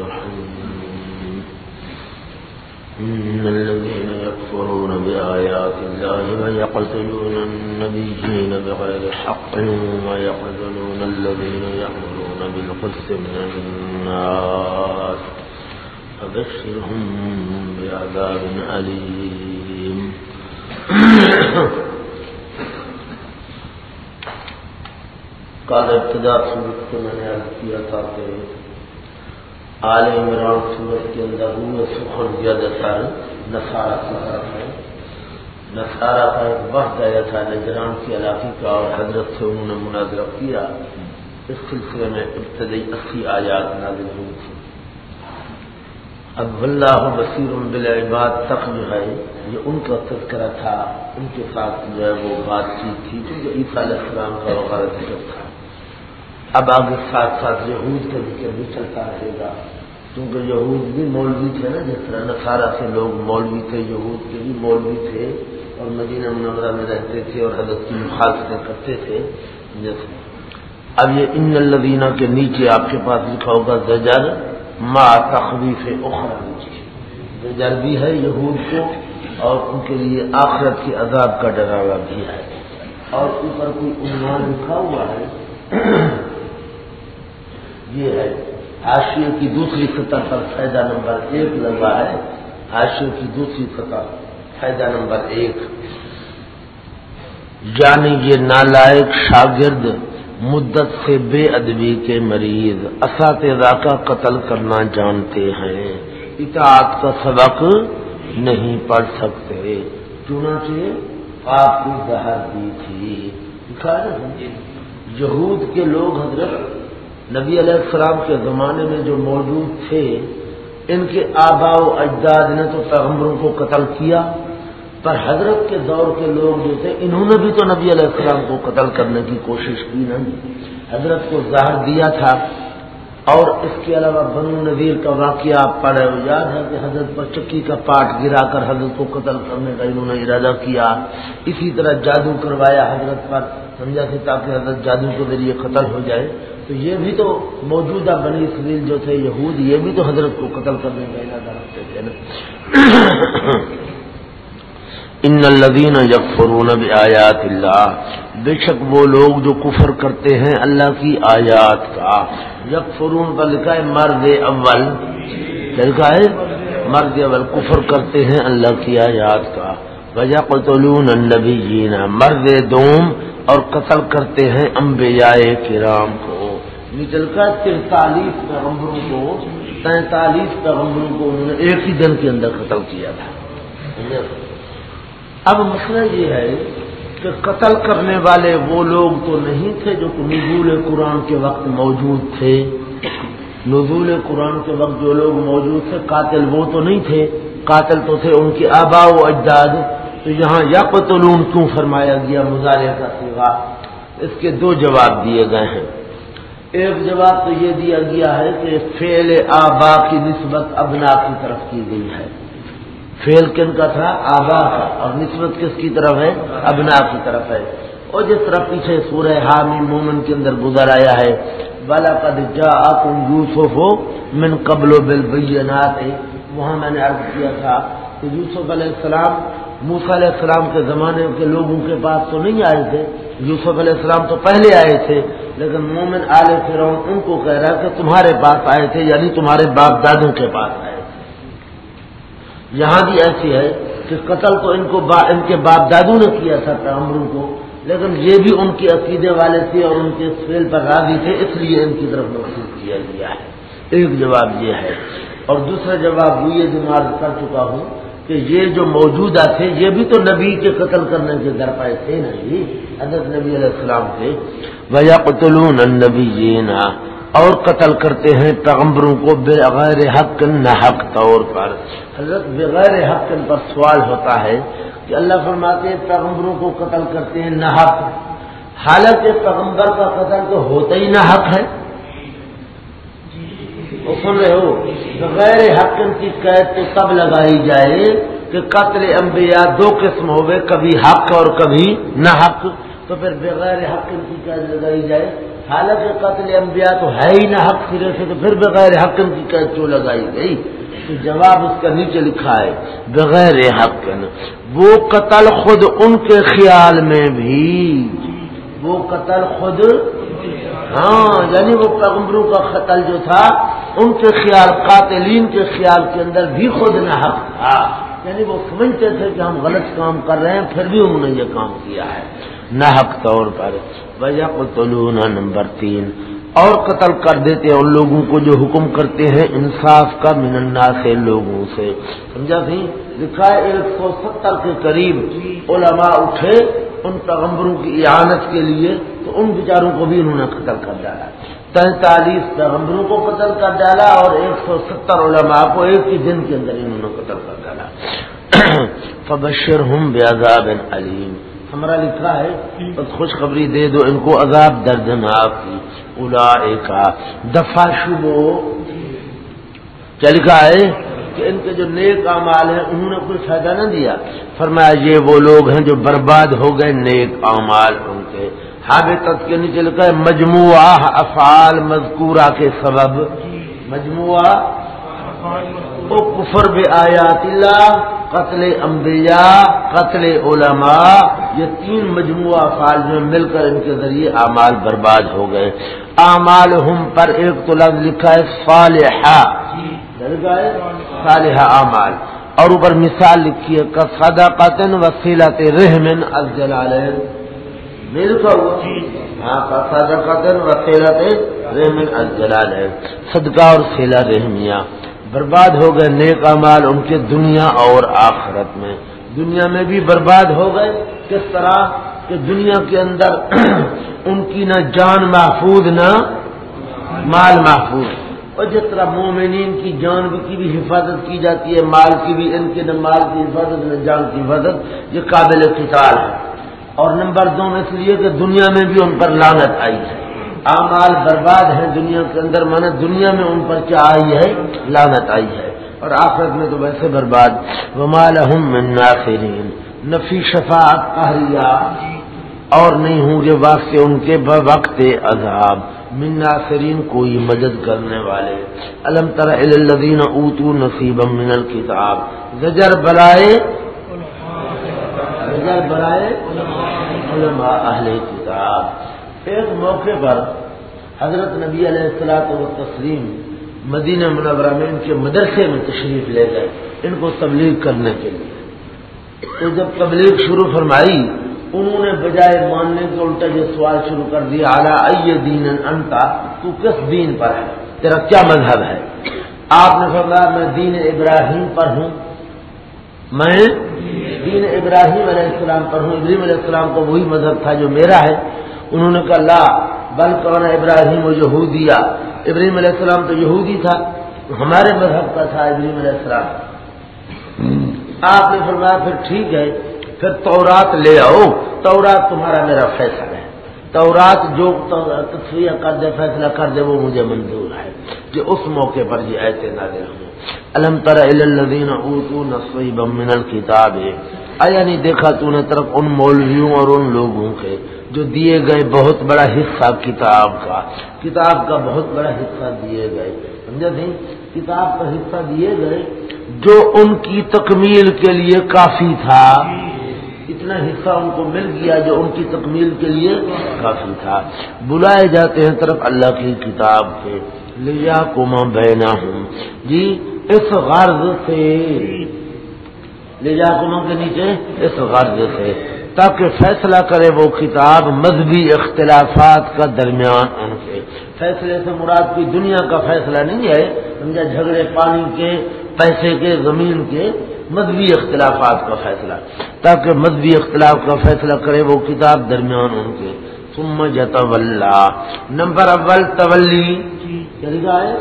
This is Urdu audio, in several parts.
الرحيم إن الذين يكفرون بآيات الله ويقتلون النبيين بغير حق ويقتلون الذين يأمرون بالقسط من الناس فبشرهم بعذاب أليم. کال ابتدا سورت کو میں نے عرض کیا تھا کہ آل عمران سورت کے اندر روح سخن جد اثر نسارا کی طرف ہے۔ نسارا کا ایک وقت آیا تھا نجران کے علاقے کا اور حضرت سے انہوں نے مناظرہ کیا۔ اس سلسلے میں ابتدائی اسی آیات نازل ہوئی تھی۔ اب اللہ بصیر بالعباد تک جو ہے۔ یہ ان کا تذکرہ تھا، ان کے ساتھ جو ہے وہ بات چیت تھی، جو عیسیٰ علیہ السلام کا وغیرہ ذکر تھا۔ اب آگے ساتھ ساتھ یہود کا ذکر بھی چلتا رہے گا، کیونکہ یہود بھی مولوی تھے نا، جس طرح نسارا سے لوگ مولوی تھے، یہود کے بھی مولوی تھے، اور مدینہ منورہ میں رہتے تھے اور حضرت کی مخالفتیں کرتے تھے۔ جیسے اب یہ ان الدینہ کے نیچے آپ کے پاس لکھا ہوگا، زجر ما تخویف اخرا نیچے زجر بھی ہے یہود کو، اور ان کے لیے آخرت کے عذاب کا ڈراوا بھی ہے۔ اور اوپر کوئی عنوان لکھا ہوا ہے یہ ہے آشیوں کی دوسری سطح پر فائدہ نمبر ایک لگا ہے۔ آشیوں کی دوسری سطح فائدہ نمبر ایک۔ یعنی یہ نالائق شاگرد مدت سے بے ادبی کے مریض، اساتذہ کا قتل کرنا جانتے ہیں۔ اطاعت کا سبق نہیں پڑھ سکتے۔ چنانچہ آپ کو زہر دی تھی۔ یہود کے لوگ حضرت نبی علیہ السلام کے زمانے میں جو موجود تھے، ان کے آبا و اجداد نے تو پیغمبروں کو قتل کیا، پر حضرت کے دور کے لوگ جو تھے، انہوں نے بھی تو نبی علیہ السلام کو قتل کرنے کی کوشش کی نا حضرت کو زہر دیا تھا۔ اور اس کے علاوہ بنو نذیر کا واقعہ آپ پڑھے ہو، یاد ہے کہ حضرت پر چکی کا پاٹ گرا کر حضرت کو قتل کرنے کا انہوں نے ارادہ کیا۔ اسی طرح جادو کروایا حضرت پر۔ سمجھا تھا تاکہ حضرت جادو کے ذریعے قتل ہو جائے۔ تو یہ بھی تو موجودہ بنی اسریل جو تھے، یہود، یہ بھی تو حضرت کو قتل کرنے کا ارادہ رکھتے تھے نا۔ ان الدین یکفرون آیات اللہ۔ بے شک وہ لوگ جو کفر کرتے ہیں اللہ کی آیات کا۔ یکفرون پر لکھا ہے، مرد اول۔ لکھا ہے؟ مرد اول۔ کفر کرتے ہیں اللہ کی آیات کا۔ وجہ قطلون النبی جینا مرد دوم اور قتل کرتے ہیں انبیاء کرام کو۔ نکل کر ترتالیس پیغمبروں کو تینتالیس پیغمبروں کو انہوں نے ایک ہی دن کے اندر قتل کیا تھا۔ اب مسئلہ یہ ہے کہ قتل کرنے والے وہ لوگ تو نہیں تھے جو نزول قرآن کے وقت موجود تھے۔ نزول قرآن کے وقت جو لوگ موجود تھے، قاتل وہ تو نہیں تھے۔ قاتل تو تھے، ان کے آبا و اجداد۔ تو یہاں یا کیوں فرمایا گیا؟ مظاہرے کا سوا اس کے دو جواب دیے گئے ہیں۔ ایک جواب تو یہ دیا گیا ہے کہ فیل آبا کی نسبت ابنا کی طرف کی گئی ہے۔ فیل کن کا تھا؟ آبا کا۔ اور نسبت کس کی طرف ہے؟ ابنا کی طرف ہے۔ اور جس طرح پیچھے سورہ حامی مومن کے اندر گزر آیا ہے بالا قد جا تم یوسف ہو من قبل و بل وہاں میں نے عرض کیا تھا کہ یوسف علیہ السلام موسا علیہ السلام کے زمانے کے لوگوں کے پاس تو نہیں آئے تھے۔ یوسف علیہ السلام تو پہلے آئے تھے، لیکن مومن آل فرعون ان کو کہہ رہا کہ تمہارے پاس آئے تھے یعنی تمہارے باپ دادوں کے پاس آئے تھے۔ یہاں بھی ایسی ہے کہ قتل تو ان کو با، ان کے باپ دادو نے کیا تھا پیغمبروں کو، لیکن یہ بھی ان کے عقیدے والے تھے اور ان کے فیل پر راضی تھے، اس لیے ان کی طرف محسوس کیا گیا ہے۔ ایک جواب یہ ہے اور دوسرا جواب وہ یہ جو میں کر چکا ہوں کہ یہ جو موجودہ تھے، یہ بھی تو نبی کے قتل کرنے کے در پائے تھے نا جی حضرت نبی علیہ السلام تھے۔ بھیا قتلون نبی جینا اور قتل کرتے ہیں پیغمبروں کو بغیر حق نہ حق طور پر۔ حضرت بغیر حق پر سوال ہوتا ہے کہ اللہ فرماتے ہیں پیغمبروں کو قتل کرتے ہیں نہ حق۔ حالانکہ پیغمبر کا قتل تو ہوتا ہی نہ حق ہے۔ سن رہے ہو، بغیر حق کی قید تو تب لگائی جائے کہ قتل انبیاء دو قسم ہوئے، کبھی حق اور کبھی نہ حق۔ تو پھر بغیر حق کی قید لگائی جائے۔ حالانکہ قتل انبیاء تو ہے ہی نہ حق سرے سے، تو پھر بغیر حق کی قید کیوں لگائی گئی؟ تو جواب اس کا نیچے لکھا ہے، بغیر حق۔ وہ قتل خود ان کے خیال میں بھی، وہ قتل خود ہاں یعنی وہ پیغمبروں کا قتل جو تھا ان کے خیال قاتلین کے خیال کے اندر بھی خود نہ حق تھا۔ یعنی وہ سمجھتے تھے کہ ہم غلط کام کر رہے ہیں پھر بھی انہوں نے یہ کام کیا ہے۔ نہ حق طور پر۔ وجہ کو نمبر تین۔ اور قتل کر دیتے ان لوگوں کو جو حکم کرتے ہیں انصاف کا مننا سے لوگوں سے۔ سمجھا سی؟ لکھا ہے ایک سو ستر کے قریب علماء اٹھے۔ ان پیغمبروں کی اعانت کے لیے تو ان بیچاروں کو بھی انہوں نے قتل کر ڈالا۔ تینتالیس پیغمبروں کو قتل کر ڈالا اور ایک سو ستر علماء کو ایک ہی دن کے اندر انہوں نے قتل کر ڈالا۔ فبشر ہوں عذاب علیم۔ ہمارا لکھا ہے، بس خوشخبری دے دو ان کو، عذاب دردناک۔ کی الا ایک دفاع شبو کیا لکھا ہے؟ کہ ان کے جو نیک اعمال ہیں انہوں نے کوئی فائدہ نہ دیا۔ فرمایا یہ وہ لوگ ہیں جو برباد ہو گئے نیک اعمال ان کے۔ حابطت کے نیچے لکھا ہے مجموعہ افعال مذکورہ کے سبب۔ مجموعہ کفر بے آیات اللہ قتل انبیاء قتل علماء یہ تین مجموعہ افعال جو مل کر ان کے ذریعے اعمال برباد ہو گئے۔ اعمال ہم پر ایک تو لفظ لکھا ہے صالحہ۔ صالحہ اعمال۔ اور اوپر مثال لکھی ہے کفدا قطن وسیلت رحمن الجلال مل کر ہاں کفدا قطن وسیلت رحمن الجلال صدقہ اور سیلا رحمیہ۔ برباد ہو گئے نیک امال ان کے دنیا اور آخرت میں۔ دنیا میں بھی برباد ہو گئے، کس طرح؟ کہ دنیا کے اندر ان کی نہ جان محفوظ، نہ مال محفوظ۔ اور جس طرح مومنین کی جان کی بھی حفاظت کی جاتی ہے، مال کی بھی، ان کے نہ مال کی حفاظت، نہ جان کی حفاظت، یہ قابل قتال ہے۔ اور نمبر دو میں اس لیے کہ دنیا میں بھی ان پر لانت آئی ہے۔ اعمال برباد ہیں دنیا کے اندر مانا دنیا میں ان پر کیا آئی ہے؟ لانت آئی ہے۔ اور آخرت میں تو ویسے برباد۔ ومال ناصرین نفی شفاعت قہریہ اور نہیں ہوں گے واسطے ان کے وقت عذاب۔ من ناصرین کوئی مدد کرنے والے۔ الم تر الدین اوتو نصیب من الکتاب۔ زجر برائے زجر برائے علماء اہل کتاب۔ ایک موقع پر حضرت نبی علیہ السلاط و تسلیم مدینہ منورہ میں ان کے مدرسے میں تشریف لے گئے، ان کو تبلیغ کرنے کے لیے۔ تو جب تبلیغ شروع فرمائی انہوں نے بجائے ماننے کے الٹا یہ سوال شروع کر دیا اعلیٰ دین انتا تو کس دین پر ہے؟ تیرا کیا مذہب ہے؟ آپ نے فرمایا، میں دین ابراہیم پر ہوں۔ میں دین ابراہیم علیہ السلام پر ہوں۔ ابراہیم علیہ السلام کا وہی مذہب تھا جو میرا ہے۔ انہوں نے کہا، لا، بل کون ابراہیم و یہودیا۔ ابراہیم علیہ السلام تو یہودی تھا۔ ہمارے مذہب کا تھا ابراہیم علیہ السلام۔ آپ نے فرمایا، پھر ٹھیک ہے۔ پھر تورات لے آؤ۔ تورات تمہارا میرا فیصلہ ہے۔ تورات جو تصویر کر دے، فیصلہ کر دے، وہ مجھے منظور ہے کہ اس موقع پر یہ ایسے نہ دے ہوں۔ الم تر الدین اردو نصیب من الکتاب۔ آیا یعنی نہیں دیکھا تو نے طرف ان مولویوں اور ان لوگوں کے جو دیے گئے بہت بڑا حصہ کتاب کا۔ کتاب کا بہت بڑا حصہ دیے گئے۔ سمجھا تھی کتاب کا حصہ دیے گئے جو ان کی تکمیل کے لیے کافی تھا۔ اتنا حصہ ان کو مل گیا جو ان کی تکمیل کے لیے کافی تھا۔ بلائے جاتے ہیں طرف اللہ کی کتاب کے لیا کما بہنا ہوں جی اس غرض سے۔ لیا کما کے نیچے اس غرض سے۔ تاکہ فیصلہ کرے وہ کتاب مذہبی اختلافات کا درمیان ان سے۔ فیصلے سے مراد کی دنیا کا فیصلہ نہیں ہے۔ سمجھا، جھگڑے پانی کے، پیسے کے، زمین کے۔ مذہبی اختلافات کا فیصلہ تاکہ مذہبی اختلاف کا فیصلہ کرے وہ کتاب درمیان ان کے۔ ثم جتولہ نمبر اول تولی۔ کیا ہے؟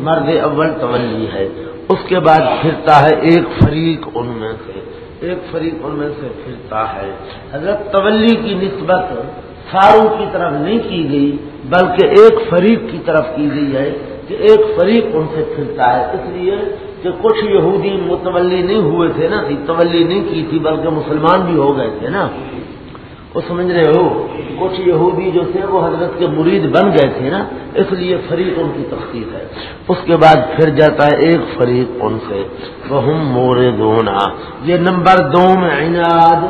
مرد اول تولی ہے۔ اس کے بعد پھرتا ہے ایک فریق ان میں سے۔ ایک فریق ان میں سے پھرتا ہے۔ حضرت تولی کی نسبت ساروں کی طرف نہیں کی گئی بلکہ ایک فریق کی طرف کی گئی ہے کہ ایک فریق ان سے پھرتا ہے۔ اس لیے کہ کچھ یہودی متولی نہیں ہوئے تھے نا تولی نہیں کی تھی، بلکہ مسلمان بھی ہو گئے تھے نا۔ وہ سمجھ رہے ہو؟ کچھ یہودی جو تھے، وہ حضرت کے مرید بن گئے تھے نا، اس لیے فریق ان کی تخصیص ہے۔ اس کے بعد پھر جاتا ہے ایک فریق ان سے۔ وہ مورے دونا یہ نمبر دو میں عناد۔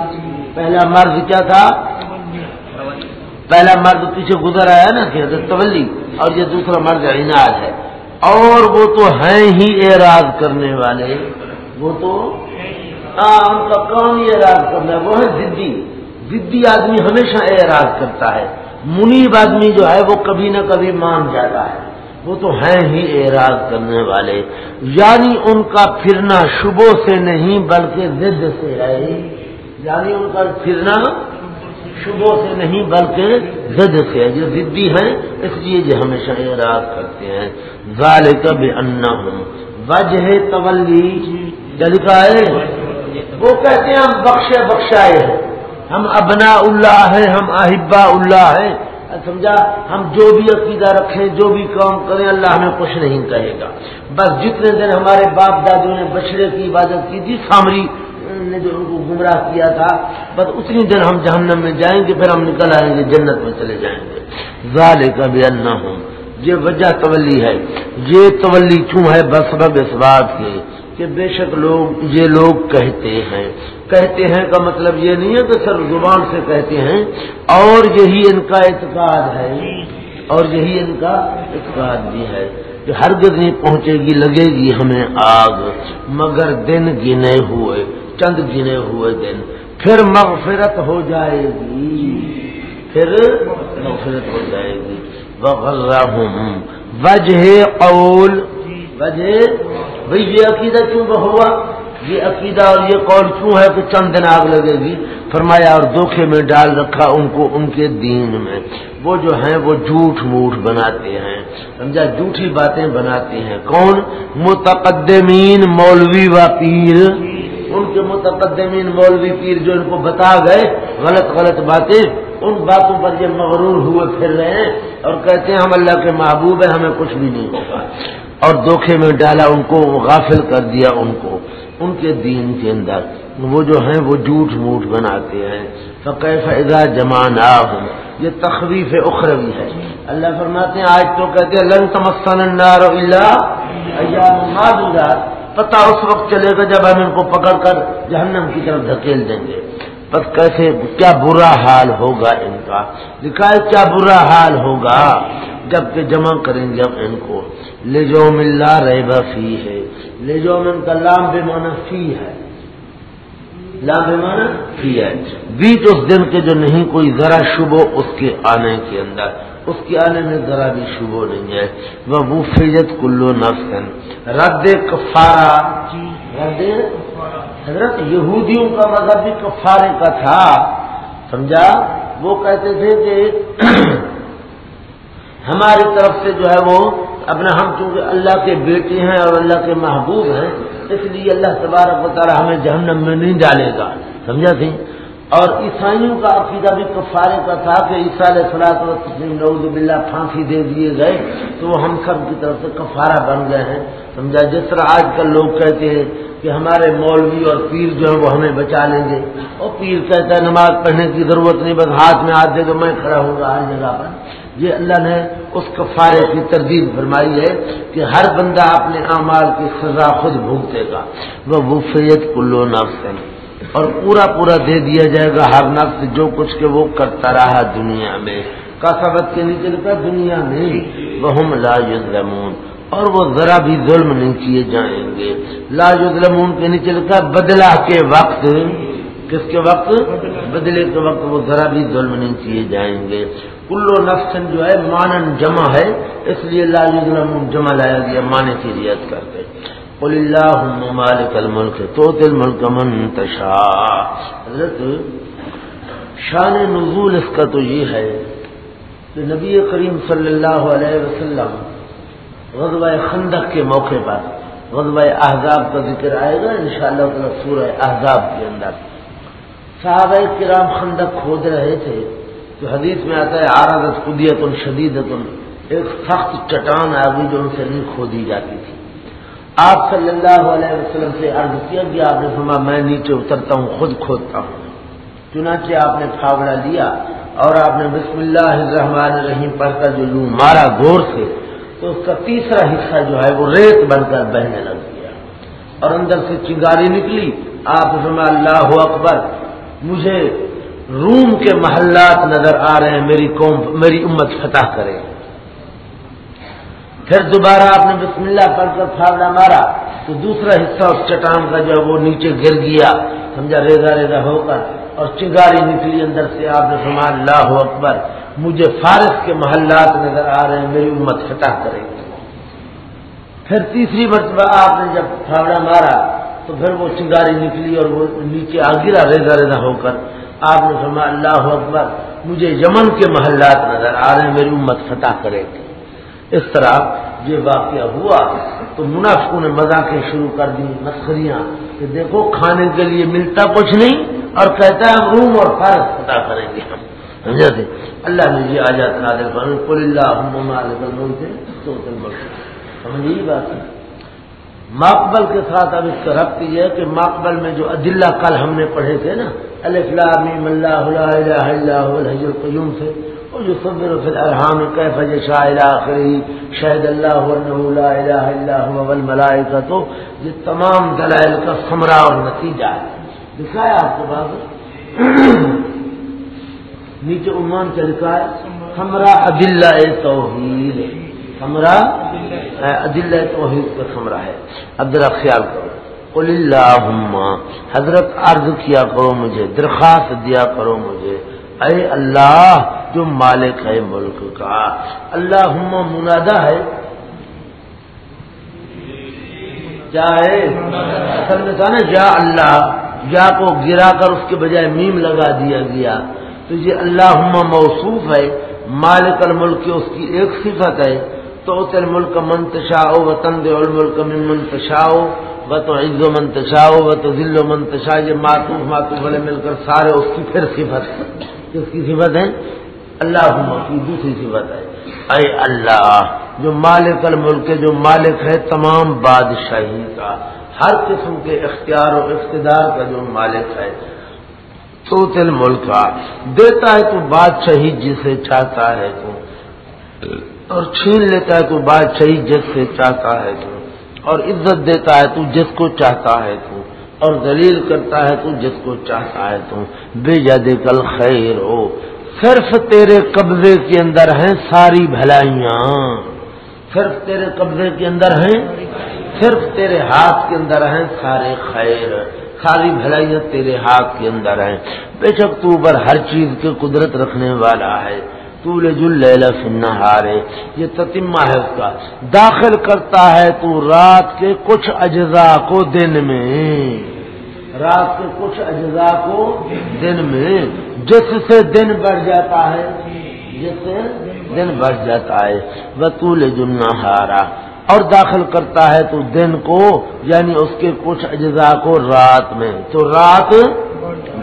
پہلا مرد کیا تھا؟ پہلا مرد پیچھے گزر آیا نا، کہ حضرت تولی، اور یہ دوسرا مرد عناد ہے۔ اور وہ تو ہیں ہی اعراض کرنے والے۔ وہ تو ہاں ان کا کام ہی اعراض کرنا ہے؟ وہ ہے ضدی ضدی آدمی ہمیشہ اعراض کرتا ہے۔ منیب آدمی جو ہے، وہ کبھی نہ کبھی مان جاتا ہے۔ وہ تو ہیں ہی اعراض کرنے والے۔ یعنی ان کا پھرنا شبوں سے نہیں، بلکہ ضد سے ہے۔ یعنی ان کا پھرنا شبوں سے نہیں بلکہ زد سے جو ضدی ہیں، اس لیے جو ہمیشہ اعراض کرتے ہیں۔ ظال کب انا ہوں وجہ تولی کا ہے۔ وہ کہتے ہیں ہم بخشے بخشائے ہیں۔ ہم ابنا اللہ ہے ہم احبا اللہ ہے سمجھا، ہم جو بھی عقیدہ رکھیں، جو بھی کام کریں، اللہ ہمیں کچھ نہیں کہے گا۔ بس جتنے دن ہمارے باپ دادوں نے بچڑے کی عبادت کی تھی، سامری نے جو ان کو گمراہ کیا تھا، بس اتنی دن ہم جہنم میں جائیں گے، پھر ہم نکل آئیں گے جنت میں چلے جائیں گے۔ ظال کا بھی اللہ ہوں یہ وجہ تولی ہے۔ یہ تولی کیوں ہے؟ بس بب اس بات کے کہ بے شک لوگ یہ لوگ کہتے ہیں۔ کہتے ہیں کا مطلب یہ نہیں ہے کہ سر زبان سے کہتے ہیں، اور یہی ان کا اعتقاد ہے۔ اور یہی ان کا اعتقاد بھی ہے کہ ہر نہیں پہنچے گی، لگے گی ہمیں آگ، مگر دن گنے ہوئے۔ چند گنے ہوئے دن، پھر مغفرت ہو جائے گی۔ پھر مغفرت ہو جائے گی۔ وجہ قول وجہ بھئی یہ عقیدہ کیوں ہوا؟ یہ عقیدہ اور یہ قول کیوں ہے کہ چند دن آگ لگے گی؟ فرمایا اور دھوکھے میں ڈال رکھا ان کو ان کے دین میں۔ وہ جو ہیں وہ جھوٹ موٹ بناتے ہیں۔ سمجھا؟ جھوٹھی باتیں بناتے ہیں۔ کون؟ متقدمین، مولوی و پیر متقدمین مولوی پیر جو ان کو بتا گئے غلط غلط باتیں، ان باتوں پر یہ مغرور ہوئے پھر رہے ہیں اور کہتے ہیں ہم اللہ کے محبوب ہیں، ہمیں کچھ بھی نہیں ہوگا۔ اور دھوکھے میں ڈالا ان کو، غافل کر دیا ان کو۔ ان کے دین کے اندر وہ جو ہیں، وہ جھوٹ موٹ بناتے ہیں۔ فقہ جمع نہ ہوں یہ تخویف اخروی ہے۔ اللہ فرماتے ہیں، آج تو کہتے ہیں، لن تمسن النار الا پتا اس وقت چلے گا جب ہم ان کو پکڑ کر جہنم کی طرف دھکیل دیں گے۔ پر کیسے کیا برا حال ہوگا ان کا؟ لکھا ہے کیا برا حال ہوگا؟ جبکہ جمع کریں گے اب ان کو۔ لے جو ملا رہے فی ہے۔ لے جو من کا لام بے مانا فی ہے۔ لام بے مانا فی ہے۔ بیچ اس دن کے جو نہیں، کوئی ذرا شبو اس کے آنے کے اندر۔ اس کے آنے میں ذرا بھی شبو نہیں ہے۔ وہ مفیت کلو نفس رد کفارا رد حضرت یہودیوں کا مذہب بھی کفارے کا تھا۔ سمجھا؟ وہ کہتے تھے کہ ہماری طرف سے جو ہے وہ اپنا ہم چونکہ اللہ کے بیٹے ہیں اور اللہ کے محبوب ہیں، اس لیے اللہ تبارک و تعالیٰ ہمیں جہنم میں نہیں ڈالے گا۔ سمجھا تھی؟ اور عیسائیوں کا عقیدہ بھی کفارے کا تھا کہ عیسیٰ علیہ فلاط نعوذ باللہ پھانسی دے دیے گئے تو وہ ہم سب کی طرف سے کفارہ بن گئے ہیں۔ سمجھا؟ جس طرح آج کل لوگ کہتے ہیں کہ ہمارے مولوی اور پیر جو ہے وہ ہمیں بچا لیں گے۔ اور پیر کہتا ہے نماز پڑھنے کی ضرورت نہیں، بس ہاتھ میں ہاتھ دے تو میں کھڑا ہوں گا ہر جگہ پر۔ یہ اللہ نے اس کفارے کی تردید فرمائی ہے کہ ہر بندہ اپنے اعمال کی سزا خود بھوگتے گا۔ وہ وفیت کلو نفس۔ ہے اور پورا پورا دے دیا جائے گا ہر نفس جو کچھ کے وہ کرتا رہا دنیا میں۔ کا کے نیچے لکھا دنیا میں وہ لا یظلمون۔ اور وہ ذرا بھی ظلم نہیں کیے جائیں گے۔ لا یظلمون کے نیچے لکھا بدلا کے وقت۔ کس کے وقت؟ بدلے کے وقت وہ ذرا بھی ظلم نہیں کیے جائیں گے۔ کلو نفسن جو ہے، مانن جمع ہے۔ اس لیے اللہ جمع لایا گیا، مانے کی ریت کرتے قل اللہ مالک الملک تو دل ملک منتشا حضرت، شان نزول اس کا تو یہ ہے کہ نبی کریم صلی اللہ علیہ وسلم غزوہ خندق کے موقع پر، غزوہ احزاب کا ذکر آئے گا ان شاء اللہ سورہ احزاب کے اندر۔ صحابہ کرام خندق کھود رہے تھے جو حدیث میں آتا ہے آرادت قدیت شدید ایک سخت چٹان آ گئی جو ان سے نہیں کھودی جاتی تھی۔ آپ صلی اللہ علیہ وسلم سے عرض کیا کہ آپ نے فرما میں نیچے اترتا ہوں، خود کھودتا ہوں۔ چنانچہ آپ نے پھاوڑا لیا اور آپ نے بسم اللہ الرحمن الرحیم پڑھ کر جو لوں مارا گور سے، تو اس کا تیسرا حصہ جو ہے وہ ریت بن کر بہنے لگ گیا۔ اور اندر سے چنگاری نکلی۔ آپ اللہ اکبر، مجھے روم کے محلات نظر آ رہے ہیں، میری قوم، میری امت فتح کرے۔ پھر دوبارہ آپ نے بسم اللہ پڑھ کر پھاوڑا مارا تو دوسرا حصہ اس چٹان کا جو ہے وہ نیچے گر گیا، سمجھا؟ ریزا ریزا ہو کر اور چنگاری نکلی اندر سے آپ نے فرمایا، اللہ اکبر، مجھے فارس کے محلات نظر آ رہے ہیں، میری امت فتح کرے گی۔ پھر تیسری مرتبہ آپ نے جب پھاوڑا مارا تو پھر وہ چنگاری نکلی اور وہ نیچے آ گرا ریزا ریزا ہو کر۔ آپ نے فرمایا، اللہ اکبر، مجھے یمن کے محلات نظر آ رہے ہیں، میری امت فتح کرے گی۔ اس طرح یہ واقعہ ہوا تو منافقوں نے مذاقیں شروع کر دی مسخریاں کہ دیکھو کھانے کے لیے ملتا کچھ نہیں اور کہتا ہے ہم روم اور فرض پتا کریں گے ہم۔ سمجھا تھے؟ اللہ نے جی آ نادر کر پل اللہ تو سمجھے بات ہے؟ ماقبل کے ساتھ اب اس کا ربط یہ ہے کہ ماقبل میں جو عدلہ کل ہم نے پڑھے تھے نا اللہ اللہ القیوم سے وہ جو صبر فی الارحام کیف جشاء الى آخری شہد اللہ انه لا الہ الا هو والملائکہ یہ تمام دلائل کا ثمرہ اور نتیجہ ہے دکھایا آپ کے پاس نیچے عنوان کیا لکھا ہے ثمرہ عدلہ توحید ثمرہ عدلہ توحید کا ثمرہ ہے. اب ذرا خیال کرو. قل اللہم حضرت عرض کیا کرو مجھے، درخواست دیا کرو مجھے. اے اللہ، جو مالک ہے ملک کا۔ اللہ منادا ہے۔ کیا ہے اصل میں کہا نا جا اللہ جا کو گرا کر اس کے بجائے میم لگا دیا گیا۔ تو یہ اللہ موصوف ہے۔ مالک الملک کی اس کی ایک صفت ہے۔ تو تل ملک منتشا ہو و تند الملک من منتشا ہو و تو عز و منتشا ہو و تو ذل و منتشا یہ ماتوف ماتوف والے مل کر سارے اس کی پھر صفت ہے۔ کس کی صفت ہے؟ اللہ کی دوسری صفت ہے۔ اے اللہ، جو مالک الملک، جو مالک ہے تمام بادشاہی کا، ہر قسم کے اختیار و اقتدار کا جو مالک ہے تو تل ملک کا دیتا ہے تو بادشاہی جسے چاہتا ہے تو، اور چھین لیتا ہے تو بادشاہی جس سے چاہتا ہے تو، اور عزت دیتا ہے تو جس کو چاہتا ہے تو۔ اور دلیل کرتا ہے تو جس کو چاہتا ہے تو بے جد کل خیر ہو۔ صرف تیرے قبضے کے اندر ہیں ساری بھلائیاں۔ صرف تیرے قبضے کے اندر ہیں۔ صرف تیرے ہاتھ کے اندر ہیں سارے خیر۔ ساری بھلائیاں تیرے ہاتھ کے اندر ہیں۔ بے شک تو پر ہر چیز کے قدرت رکھنے والا ہے۔ تو لے جل ہارے یہ تتمہ ہے اس کا۔ داخل کرتا ہے تو رات کے کچھ اجزاء کو دن میں۔ رات کے کچھ اجزاء کو دن میں، جس سے دن بڑھ جاتا ہے، جس سے دن بڑھ جاتا ہے۔ بطول جمنا ہارا اور داخل کرتا ہے تو دن کو یعنی اس کے کچھ اجزاء کو رات میں۔ تو رات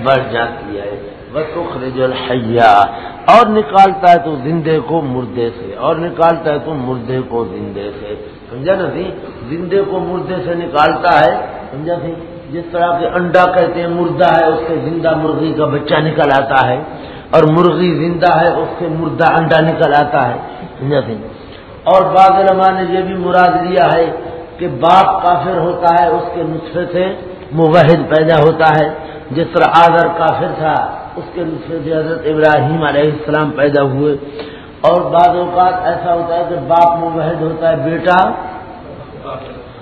بڑھ جاتی ہے۔ بخرج الحیا اور نکالتا ہے تو زندے کو مردے سے۔ اور نکالتا ہے تو مردے کو زندے سے۔ سمجھا نا سی؟ زندے کو مردے سے نکالتا ہے۔ سمجھا سی؟ جس طرح کے انڈا کہتے ہیں، مردہ ہے، اس سے زندہ مرغی کا بچہ نکل آتا ہے۔ اور مرغی زندہ ہے، اس سے مردہ انڈا نکل آتا ہے۔ اور بعض علماء نے یہ بھی مراد لیا ہے کہ باپ کافر ہوتا ہے، اس کے نسخے سے موحد پیدا ہوتا ہے۔ جس طرح آدر کافر تھا، اس کے نسخے سے حضرت ابراہیم علیہ السلام پیدا ہوئے۔ اور بعض اوقات ایسا ہوتا ہے کہ باپ موحد ہوتا ہے، بیٹا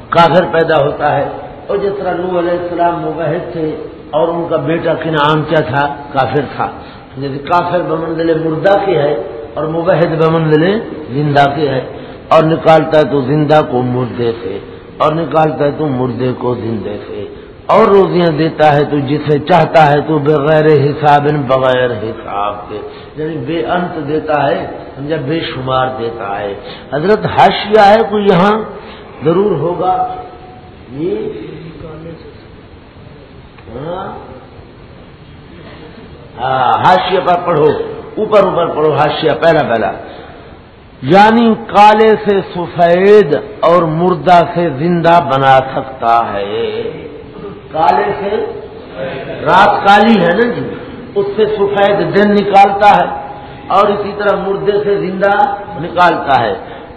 کافر پیدا ہوتا ہے۔ اور جس طرح نو علیہ السلام مبحد تھے اور ان کا بیٹا کن عام کیا تھا؟ کافر تھا۔ جیسے کافر بمنزل مردہ کے ہے اور مبحد بمنزل زندہ کے ہے۔ اور نکالتا ہے تو زندہ کو مردے سے، اور نکالتا ہے تو مردے کو زندے سے۔ اور روزیاں دیتا ہے تو جسے چاہتا ہے تو بغیر حساب بغیر حساب کے۔ یعنی بے انت دیتا ہے، سمجھا، بے شمار دیتا ہے۔ حضرت حاشیہ ہے کوئی یہاں ضرور ہوگا۔ جی؟ ہاں؟ ہاشیہ پر پڑھو، اوپر اوپر پڑھو ہاشیہ پہلا پہلا۔ یعنی کالے سے سفید اور مردہ سے زندہ بنا سکتا ہے۔ کالے سے؟ رات کالی ہے نا جی؟ اس سے سفید دن نکالتا ہے اور اسی طرح مردے سے زندہ نکالتا ہے۔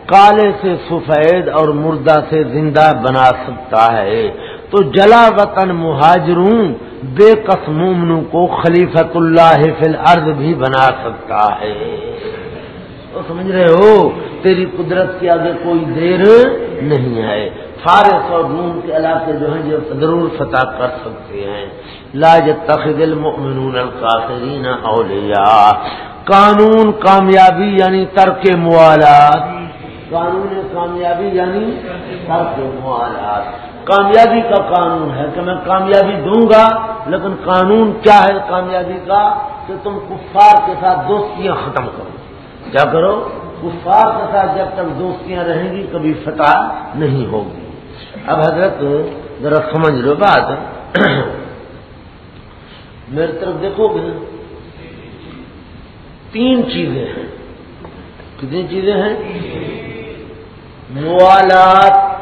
کالے سے سفید اور مردہ سے زندہ بنا سکتا ہے۔ تو جلا وطن مہاجروں، بے مومنوں کو خلیفت اللہ فی الارض بھی بنا سکتا ہے۔ تو سمجھ رہے ہو؟ تیری قدرت کے آگے کوئی دیر نہیں ہے۔ فارس اور روم کے علاقے جو ہیں جو ضرور فتح کر سکتے ہیں۔ لاج تخد المؤمنون القافرین اولیاء۔ قانون کامیابی یعنی ترک موالات۔ قانون کامیابی یعنی ترک موالات کامیابی کا قانون ہے کہ میں کامیابی دوں گا، لیکن قانون کیا ہے کامیابی کا؟ کہ تم کفار کے ساتھ دوستیاں ختم کرو۔ کیا کرو؟ کفار کے ساتھ جب تک دوستیاں رہیں گی، کبھی فتح نہیں ہوگی۔ اب حضرت، ذرا سمجھ لو بات۔ میری طرف دیکھو گے تین چیزیں ہیں۔ کتنی چیزیں ہیں؟ موالات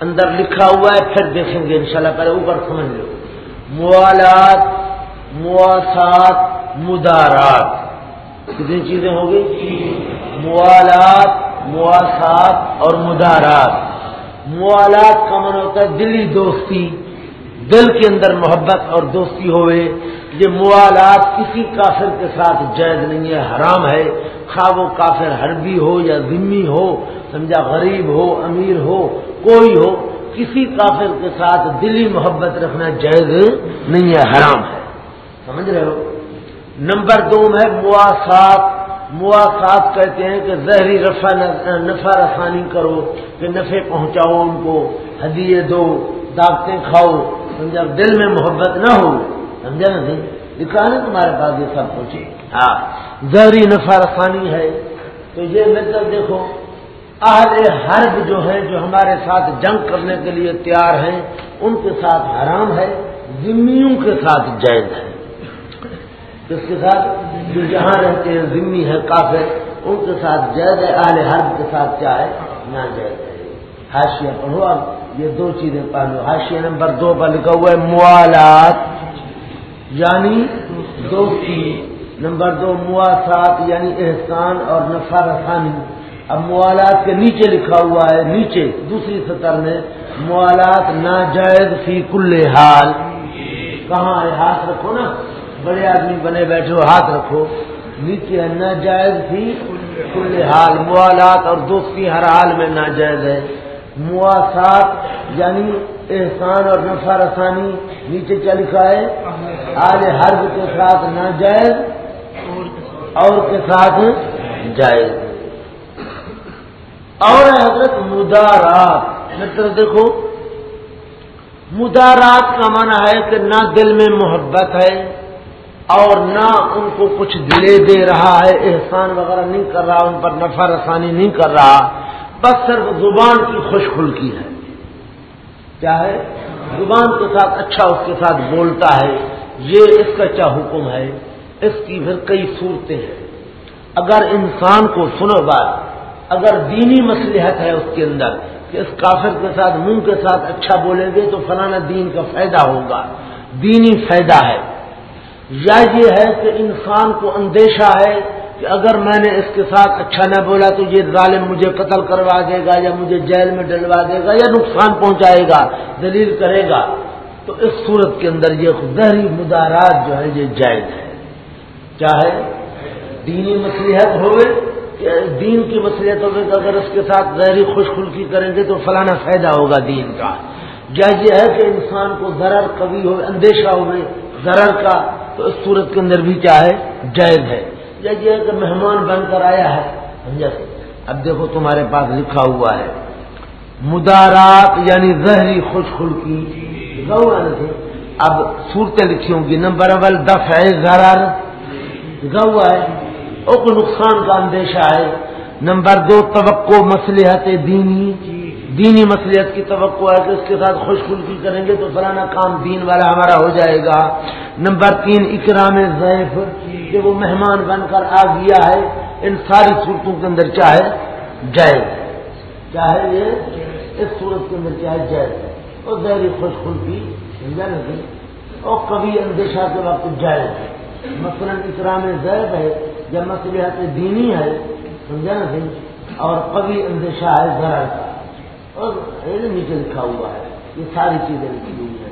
اندر لکھا ہوا ہے، پھر دیکھیں گے انشاءاللہ پہلے اوپر سمجھ لو۔ موالات، مواسات، مدارات۔ کتنی چیزیں ہوگی موالات، مواسات اور مدارات۔ موالات کا من ہوتا ہے دلی دوستی۔ دل کے اندر محبت اور دوستی ہوئے۔ یہ موالات کسی کافر کے ساتھ جائز نہیں ہے، حرام ہے۔ خواہ وہ کافر حربی ہو یا ذمی ہو، سمجھا غریب ہو، امیر ہو، کوئی ہو، کسی کافر کے ساتھ دلی محبت رکھنا جائز نہیں ہے، حرام ہے۔ سمجھ رہے ہو؟ نمبر دو ہے مواسات مواقعات کہتے ہیں کہ زہری رفا نفع رسانی کرو، کہ نفے پہنچاؤ ان کو، ہدیے دو، دعوتیں کھاؤ، سمجھا، دل میں محبت نہ ہو۔ سمجھا نا لکھا نا تمہارے پاس یہ سب کچھ ہاں۔ زہری نفع رسانی ہے۔ تو یہ مطلب دیکھو اہل حرب جو ہے جو ہمارے ساتھ جنگ کرنے کے لیے تیار ہیں ان کے ساتھ حرام ہے ذمیوں کے ساتھ جائز ہے۔ کس کے ساتھ؟ جو جہاں رہتے ہیں ذمی ہے کافر ان کے ساتھ جید ہے۔ اہل حرب کے ساتھ کیا ہے؟ نہ جید ہے۔ ہاشیا پڑھو اب یہ دو چیزیں پڑھ لو۔ ہاشیا نمبر دو پر لکھا ہوا ہے موالات۔ یعنی دوستی نمبر دو مواسات یعنی احسان اور نفا رسانی۔ اب موالات کے نیچے لکھا ہوا ہے، نیچے، دوسری سطر میں، موالات ناجائز فی کل حال۔ کہاں ہے؟ ہاتھ رکھو نا۔ بڑے آدمی بنے بیٹھے ہو، ہاتھ رکھو۔ نیچے ناجائز تھی کل حال۔ موالات اور دوستی ہر حال میں ناجائز ہے۔ مواسات یعنی احسان اور نفا رسانی نیچے کیا لکھا ہے؟ آج حرب کے ساتھ ناجائز اور کے ساتھ جائز۔ اور حضرت مدارات مطلب دیکھو، مدارات کا معنی ہے کہ نہ دل میں محبت ہے اور نہ ان کو کچھ دلے دے رہا ہے، احسان وغیرہ نہیں کر رہا، ان پر نفع رسانی نہیں کر رہا، بس صرف زبان کی خوش خلکی ہے۔ کیا ہے؟ زبان کے ساتھ اچھا اس کے ساتھ بولتا ہے۔ یہ اس کا کیا حکم ہے؟ اس کی پھر کئی صورتیں ہیں۔ اگر انسان کو سنو بات، اگر دینی مصلحت ہے اس کے اندر کہ اس کافر کے ساتھ منہ کے ساتھ اچھا بولیں گے تو فلانا دین کا فائدہ ہوگا۔ دینی فائدہ ہے۔ یا یہ ہے کہ انسان کو اندیشہ ہے کہ اگر میں نے اس کے ساتھ اچھا نہ بولا تو یہ ظالم مجھے قتل کروا دے گا یا مجھے جیل میں ڈلوا دے گا یا نقصان پہنچائے گا، دلیل کرے گا۔ تو اس صورت کے اندر یہ دہری مدارات جو ہے یہ جائز ہے؟ چاہے دینی مصلیحت ہوئے دین کی مصلیحت ہوگی تو اگر اس کے ساتھ ظہری خوش خلکی کریں گے تو فلانا فائدہ ہوگا دین کا۔ جائز یہ ہے کہ انسان کو ضرر کبھی ہو اندیشہ ہوئے ضرر کا، تو اس صورت کے اندر بھی کیا ہے؟ جائز ہے۔ یا یہ کہ مہمان بن کر آیا ہے۔ سمجھا؟ اب دیکھو تمہارے پاس لکھا ہوا ہے۔ مدارات یعنی زہری خوش خلکی اب صورتیں لکھی ہوں گی۔ نمبر اول، دفع ضرر۔ لکھا ہے۔ اور نقصان کا اندیشہ ہے۔ نمبر دو، توقع مسلحت دینی۔ دینی مسلحت کی توقع ہے کہ اس کے ساتھ خوش خلکی کریں گے تو فلانا کام دین والا ہمارا ہو جائے گا۔ نمبر تین، اکرام ضیف کہ وہ مہمان بن کر آ گیا ہے، ان ساری صورتوں کے اندر چاہے جائز۔ چاہے یہ؟ اس صورت کے اندر چاہے جائز۔ اور ظہری خوش خلکی اور کبھی اندیشہ کے وقت جائز مثلاً اکرام زیب ہے یا مسلحت دینی ہے، سمجھا نا صحیح اور کبھی اندیشہ ہے ذرا کا۔ اور نیچے لکھا ہوا ہے یہ ساری چیزیں لکھی ہوئی ہیں۔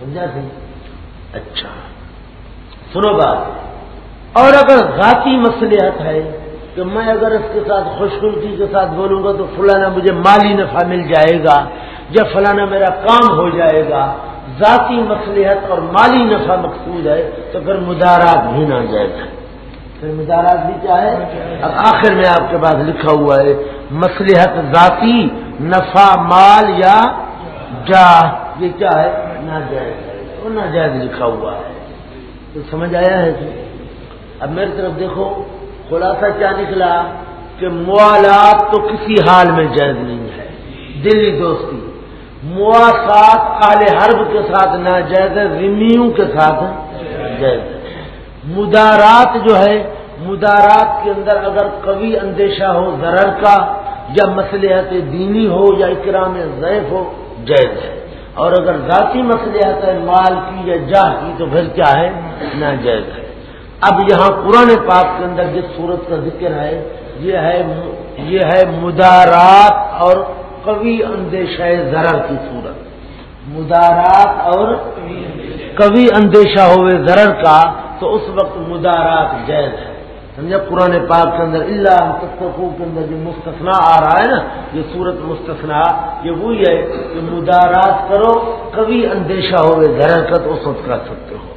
سمجھا صحیح اچھا۔ سنو بات۔ اور اگر ذاتی مسلحت ہے کہ میں اگر اس کے ساتھ خوشخلکی کے ساتھ بولوں گا تو فلانا مجھے مالی نفع مل جائے گا۔ یا فلانا میرا کام ہو جائے گا ذاتی مصلحت اور مالی نفع مقصود ہے تو پھر مدارات بھی نہ جائے گا۔ پھر مدارات بھی کیا ہے؟ اب آخر میں آپ کے پاس لکھا ہوا ہے مصلحت ذاتی، نفع، مال یا جا، یہ کیا ہے، ناجائز وہ ناجائز لکھا ہوا ہے۔ تو سمجھ آیا ہے؟ کہ اب میری طرف دیکھو، خلاصہ کیا نکلا؟ کہ موالات تو کسی حال میں جائز نہیں ہے۔ دلی دوستی، مواسات اعلی حرب کے ساتھ نہ جائز ہے ریمیوں کے ساتھ جائز ہے۔ مدارات جو ہے، مدارات کے اندر اگر کبھی اندیشہ ہو ضرر کا یا مسلحت دینی ہو یا اکرام ضعیف ہو، جائز ہے۔ اور اگر ذاتی مسلحت ہے، مال کی یا جا کی، تو پھر کیا ہے؟ نہ جائز ہے۔ اب یہاں پرانے پاک کے اندر جس صورت کا ذکر ہے، یہ ہے یہ ہے مدارات اور کبھی اندیشہ ضرر کی صورت۔ مدارات اور کبھی اندیشہ ہوئے ضرر کا، تو اس وقت مدارات جائز ہے سمجھا؟ پرانے پاک کے اندر اللہ مستقو کے اندر جو مستثنا آ رہا ہے نا یہ صورت مستثنا یہ وہی ہے کہ مدارات کرو، کبھی اندیشہ ہوئے ضرر کا تو اس وقت کر سکتے ہو۔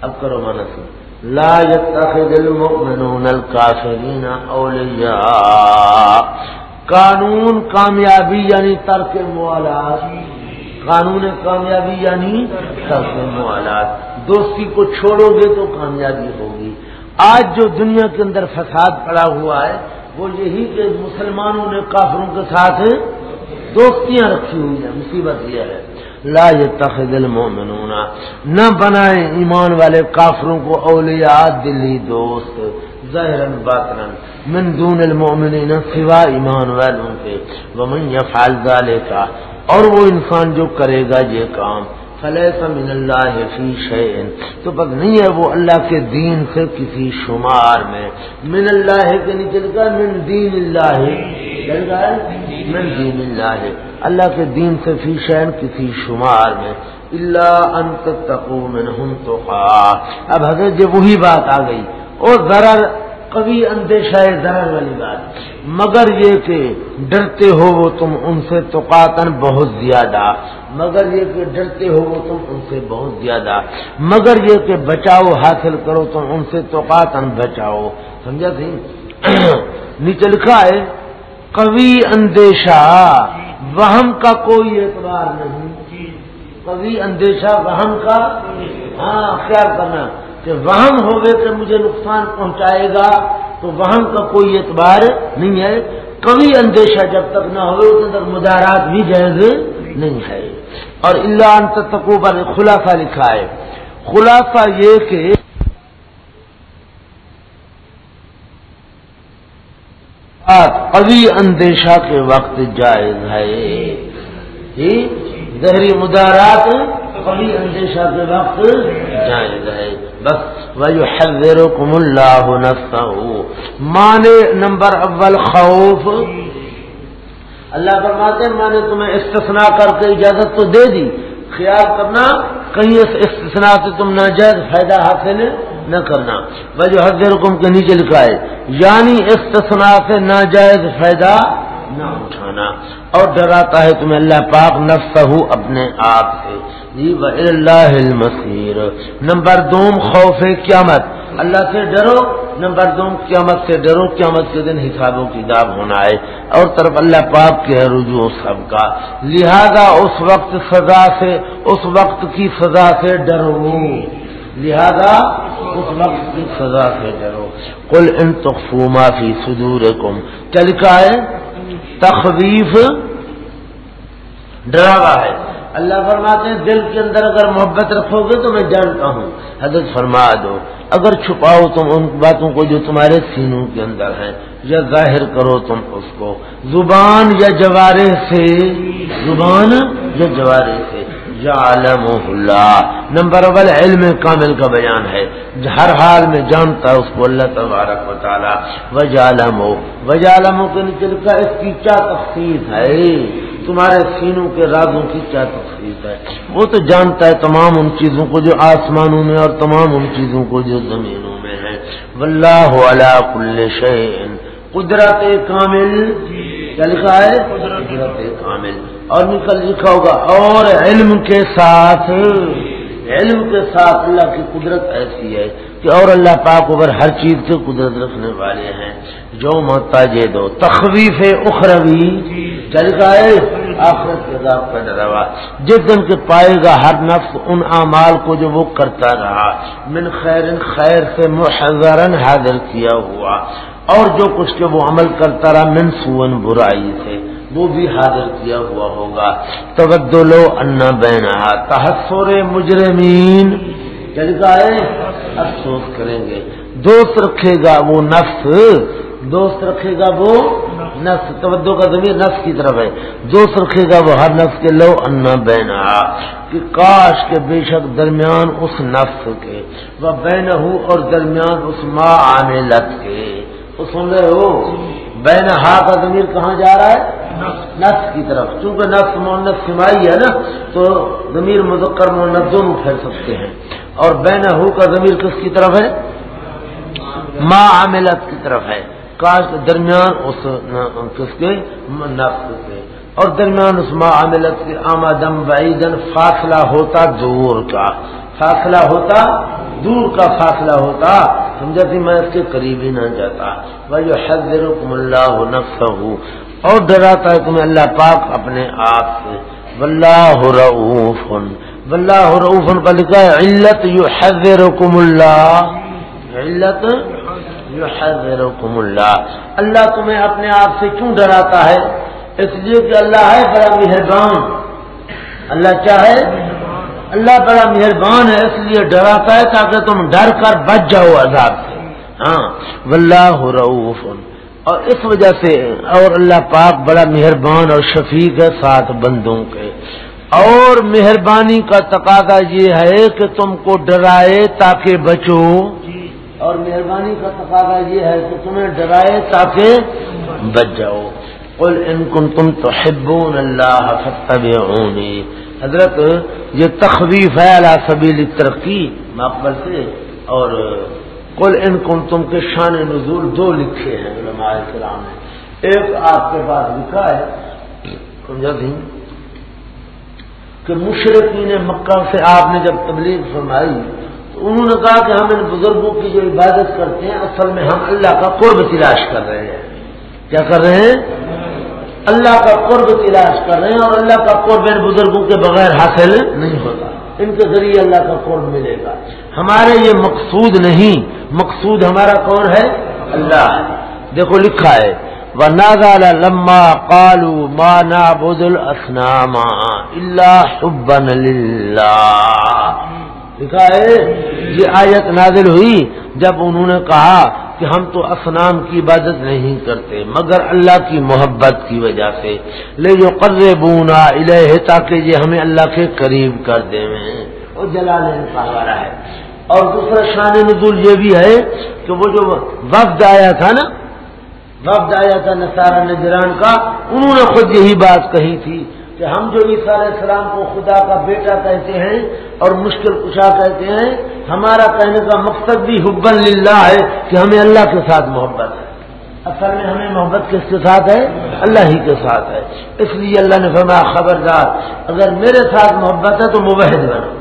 اب کرو مانا سن۔ لا يتخذ المؤمنون الكافرين اولیاء۔ قانون کامیابی یعنی ترک موالات۔ قانون کامیابی یعنی ترک موالات۔ دوستی کو چھوڑو گے تو کامیابی ہوگی۔ آج جو دنیا کے اندر فساد پڑا ہوا ہے، وہ یہی کہ مسلمانوں نے کافروں کے ساتھ دوستیاں رکھی ہوئی ہیں، مصیبت یہ ہے۔ لا يتخذ المؤمنون، نہ بنائے ایمان والے کافروں کو اولیاء، دلی دوست ظاہر باطن من دون المؤمنین، سوا ایمان والوں کے۔ ومن يفعل ذلك اور وہ انسان جو کرے گا یہ کام۔ فلیس من اللہ فی شیئن تو بس نہیں ہے وہ اللہ کے دین سے کسی شمار میں۔ من اللہ کے نکل گا من دین اللہ من دین اللہ اللہ کے دین سے فی شین کسی شمار میں۔ اللہ انت تقو منہم تو اب حضرت جب وہی بات آ گئی۔ اور ذرا کبھی اندیشہ ہے ذرا والی بات۔ مگر یہ کہ ڈرتے ہو وہ تم ان سے تو بہت زیادہ۔ مگر یہ کہ ڈرتے ہو وہ تم ان سے بہت زیادہ۔ مگر یہ کہ بچاؤ، حاصل کرو تم ان سے تو بچاؤ۔ سمجھا تھی نیچے لکھا ہے کبھی اندیشہ، وہم کا کوئی اعتبار نہیں۔ کبھی اندیشہ، وہم کا؟ ہاں خیال کرنا۔ کہ وہم ہوگے کہ مجھے نقصان پہنچائے گا، تو وہم کا کوئی اعتبار نہیں ہے۔ کبھی اندیشہ جب تک نہ ہوئے، اس اندر مدارات بھی جائز۔ نہیں ہے۔ اور اللہ انت تکو پر خلاصہ لکھا ہے خلاصہ یہ کہ ابھی اندیشہ کے وقت جائز ہے۔ جی؟ زہری مدارات ابھی اندیشہ کے وقت جائز ہے۔ بس وہی کم اللہ مانے نمبر اول، خوف۔ اللہ فرماتے میں نے تمہیں استثناء کر کے اجازت تو دے دی۔ خیال کرنا، کہیں اس استثناء سے تم ناجائز فائدہ حاصل نہ کرنا۔ جو حد رقم کے نیچے لکھا ہے یعنی استثناء سے ناجائز فائدہ نہ اٹھانا۔ اور ڈراتا ہے تمہیں اللہ پاک نفس ہو اپنے آپ سے۔ جی اللہ المسیر نمبر دوم خوف قیامت۔ اللہ سے ڈرو نمبر دو، قیامت سے ڈرو، قیامت کے دن حساب و کتاب ہونا ہے۔ اور طرف اللہ پاک کے رجوع سب کا۔ لہذا اس وقت سزا سے، اس وقت کی سزا سے ڈرو۔ لہذا اس وقت کی سزا سے ڈرو۔ کل ان تخفو معافی سدور کم چل کا ہے؟ تخویف ڈراوا ہے۔ اللہ فرماتے ہیں، دل کے اندر اگر محبت رکھو گے تو میں جانتا ہوں۔ حضرت فرما دو، اگر چھپاؤ تم ان باتوں کو جو تمہارے سینوں کے اندر ہیں، یا ظاہر کرو تم اس کو۔ زبان یا جوارے سے، زبان یا جوارے سے۔ اللہ۔ نمبر اول، علم کامل کا بیان ہے۔ ہر حال میں جانتا ہے اس کو اللہ تبارک و تعالیٰ۔ وجالم ہو وجالم کے نیچے لکھا اس کی کیا تفصیل ہے؟ تمہارے سینوں کے رازوں کی کیا تفصیل ہے؟ وہ تو جانتا ہے تمام ان چیزوں کو جو آسمانوں میں اور تمام ان چیزوں کو جو زمینوں میں ہے۔ واللہ علی کل شعین قدرت کامل۔ کیا لکھا ہے؟ قدرت کامل۔ اور نکل لکھا ہوگا، اور علم کے ساتھ۔ علم کے ساتھ اللہ کی قدرت ایسی ہے کہ اور اللہ پاک اوپر ہر چیز کی قدرت رکھنے والے ہیں۔ جو محتاج دو تخویف اخروی۔ چل ہے آخرت کے کا ڈراوا جس دن کے پائے گا ہر نفس ان اعمال کو جو وہ کرتا رہا۔ من خیر خیر سے محضرن حاضر کیا ہوا۔ اور جو کچھ کے وہ عمل کرتا رہا، من سون برائی سے وہ بھی حاضر کیا ہوا ہوگا۔ تبدلو انا بہنا تحسور مجرمین۔ کیا ہے افسوس کریں گے۔ دوست رکھے گا وہ نفس دوست رکھے گا وہ نفس توجہ کا زمین نفس کی طرف ہے۔ دوست رکھے گا وہ ہر نفس کے لو انا بہنا کہ کاش کے بے شک درمیان اس نفس کے وہ بین اور درمیان اس ماں آنے لت کے۔ تو سن رہے ہو؟ بین ہا کا ضمیر کہاں جا رہا ہے؟ نفس۔ کی طرف۔ چونکہ نفس مونت سمائی ہے نا تو ضمیر مذکر مونت دونوں پھیل سکتے ہیں۔ اور بین ہو کا ضمیر کس کی طرف ہے؟ ماں عاملت کی طرف ہے۔ کاش درمیان اس کس کے؟ نفس کے۔ اور درمیان اس ماں عاملت کے آمدم بعیدن فاصلہ ہوتا دور کا۔ فاصلہ ہوتا دور کا فاصلہ ہوتا۔ سمجھا تھی میں اس کے قریب ہی نہ جاتا۔ بھائی حضر اللہ نفس ہوں اور ڈراتا ہے تمہیں اللہ پاک اپنے آپ سے۔ واللہ رعوف واللہ رعوف کا لکھا ہے، علت یو حضر اللہ علت یو حضر اللہ اللہ تمہیں اپنے آپ سے کیوں ڈراتا ہے؟ اس لیے کہ اللہ ہے، بڑا مہربان۔ اللہ چاہے اللہ بڑا مہربان ہے، اس لیے ڈراتا ہے تاکہ تم ڈر کر بچ جاؤ عذاب سے۔ ہاں واللہ رعوف اور اس وجہ سے اور اللہ پاک بڑا مہربان اور شفیق ہے ساتھ بندوں کے۔ اور مہربانی کا تقاضا یہ ہے کہ تم کو ڈرائے تاکہ بچو۔ اور مہربانی کا تقاضا یہ ہے کہ تمہیں ڈرائے تاکہ بچ جاؤ۔ قل ان کن تم تو حبون اللہ حضرت، یہ تخویف ہے اللہ سبیل ترقی مقبل سے۔ اور کل ان کم تم کے شان نزول دو لکھے ہیں علماء السلام نے۔ ایک آپ کے پاس لکھا ہے، سمجھا تھی؟ کہ مشرقین مکہ سے آپ نے جب تبلیغ فرمائی تو انہوں نے کہا کہ ہم ان بزرگوں کی جو عبادت کرتے ہیں، اصل میں ہم اللہ کا قرب تلاش کر رہے ہیں۔ کیا کر رہے ہیں؟ اللہ کا قرب تلاش کر رہے ہیں اور اللہ کا قرب ان بزرگوں کے بغیر حاصل نہیں ہوتا۔ ان کے ذریعے اللہ کا قرب ملے گا۔ ہمارے یہ مقصود نہیں۔ مقصود ہمارا کون ہے؟ اللہ۔ ہے دیکھو، لکھا ہے۔ وہ ناگال لما کالو مانا بدل اسنام اللہ سبن لکھا ہے، یہ آیت نازل ہوئی جب انہوں نے کہا کہ ہم تو اسنام کی عبادت نہیں کرتے، مگر اللہ کی محبت کی وجہ سے۔ لے جو قرے بونا الہ تاکہ یہ ہمیں اللہ کے قریب کر دے وہ جلال والا ہے۔ اور دوسرا شان نزول یہ بھی ہے کہ وہ جو وفد آیا تھا نا، وفد آیا تھا نصارہ نجران کا، انہوں نے خود یہی بات کہی تھی۔ کہ ہم جو عیسیٰ علیہ السلام کو خدا کا بیٹا کہتے ہیں اور مشکل کشا کہتے ہیں، ہمارا کہنے کا مقصد بھی حب اللہ ہے کہ ہمیں اللہ کے ساتھ محبت ہے۔ اصل میں ہمیں محبت کس کے ساتھ ہے؟ اللہ ہی کے ساتھ ہے۔ اس لیے اللہ نے فرمایا، خبردار، اگر میرے ساتھ محبت ہے تو مبحد بنو۔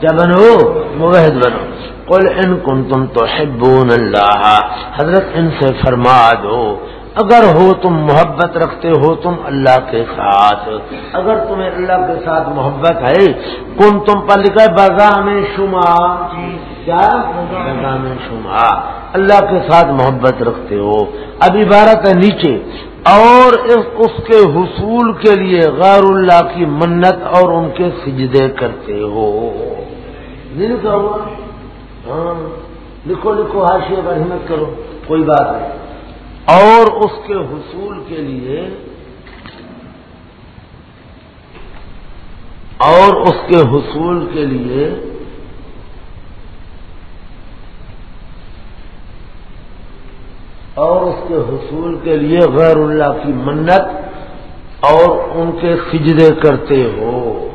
کیا بنو؟ مبحد بنو۔ قل ان کن تم تو حبون اللہ۔ حضرت ان سے فرما دو۔ اگر ہو تم محبت رکھتے ہو تم اللہ کے ساتھ۔ اگر تمہیں اللہ کے ساتھ محبت ہے، کن تم پر لکھا بازا میں شما کیا؟ بازا میں شما اللہ کے ساتھ محبت رکھتے ہو۔ اب عبارت ہے نیچے۔ اور اس کے حصول کے لیے غیر اللہ کی منت اور ان کے سجدے کرتے ہو۔ لکھا ہوا؟ ہاں لکھو لکھو حاشیے پر ہمت کرو، کوئی بات نہیں۔ اور اس کے حصول کے لیے اور اس کے حصول کے لیے اور اس کے حصول کے لیے غیر اللہ کی منت اور ان کے سجدے کرتے ہو۔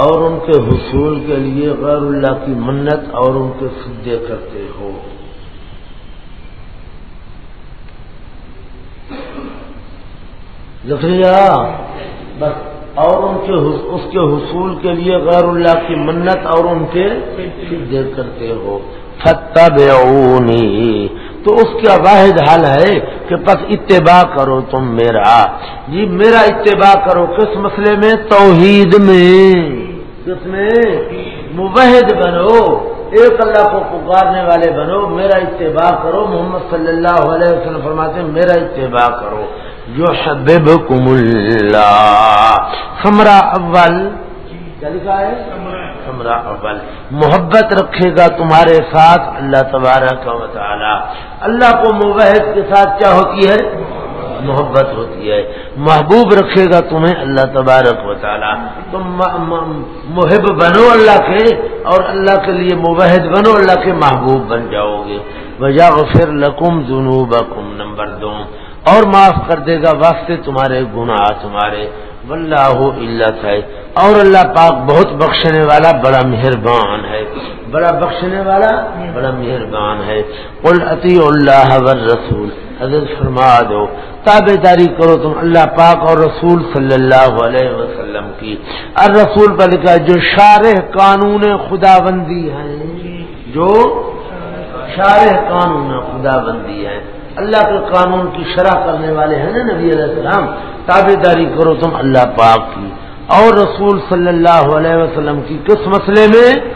اور ان کے حصول کے لیے غیر اللہ کی منت اور ان کے سجدے کرتے ہو۔ لکھا بس، اور ان کے اس کے حصول کے لیے غیر اللہ کی منت اور ان کے سجدے کرتے ہو۔ فتب تو اس کا واحد حل ہے کہ بس اتباع کرو تم میرا۔ جی میرا اتباع کرو کس مسئلے میں؟ توحید میں۔ کس میں مبحد بنو، ایک اللہ کو پکارنے والے بنو، میرا اتباع کرو۔ محمد صلی اللہ علیہ وسلم فرماتے ہیں، میرا اتباع کرو۔ جو شبب کم اللہ سمرا اول۔ کیا لکھا ہے؟ سمرا اول۔ محبت رکھے گا تمہارے ساتھ اللہ تبارک و تعالی۔ اللہ کو مبحد کے ساتھ کیا ہوتی ہے؟ محبت ہوتی ہے۔ محبوب رکھے گا تمہیں اللہ تبارک و تعالی۔ تم محب بنو اللہ کے اور اللہ کے لیے مبحد بنو اللہ کے محبوب بن جاؤ گے۔ وجہ پھر لکم جنوب نمبر دو۔ اور معاف کر دے گا واسطے تمہارے گناہ تمہارے۔ واللہ علت ہے اور اللہ پاک بہت بخشنے والا، بڑا مہربان ہے۔ بڑا بخشنے والا، بڑا مہربان ہے۔ عطی اللہ رسول حضرت فرما دو۔ تابے داری کرو تم اللہ پاک اور رسول صلی اللہ علیہ وسلم کی۔ اور رسول پر لکھا جو شارح قانون خدا بندی ہے جو شارح قانون خدا بندی ہے اللہ کے قانون کی شرح کرنے والے ہیں نا نبی علیہ السلام۔ تابے داری کرو تم اللہ پاک کی۔ اور رسول صلی اللہ علیہ وسلم کی کس مسئلے میں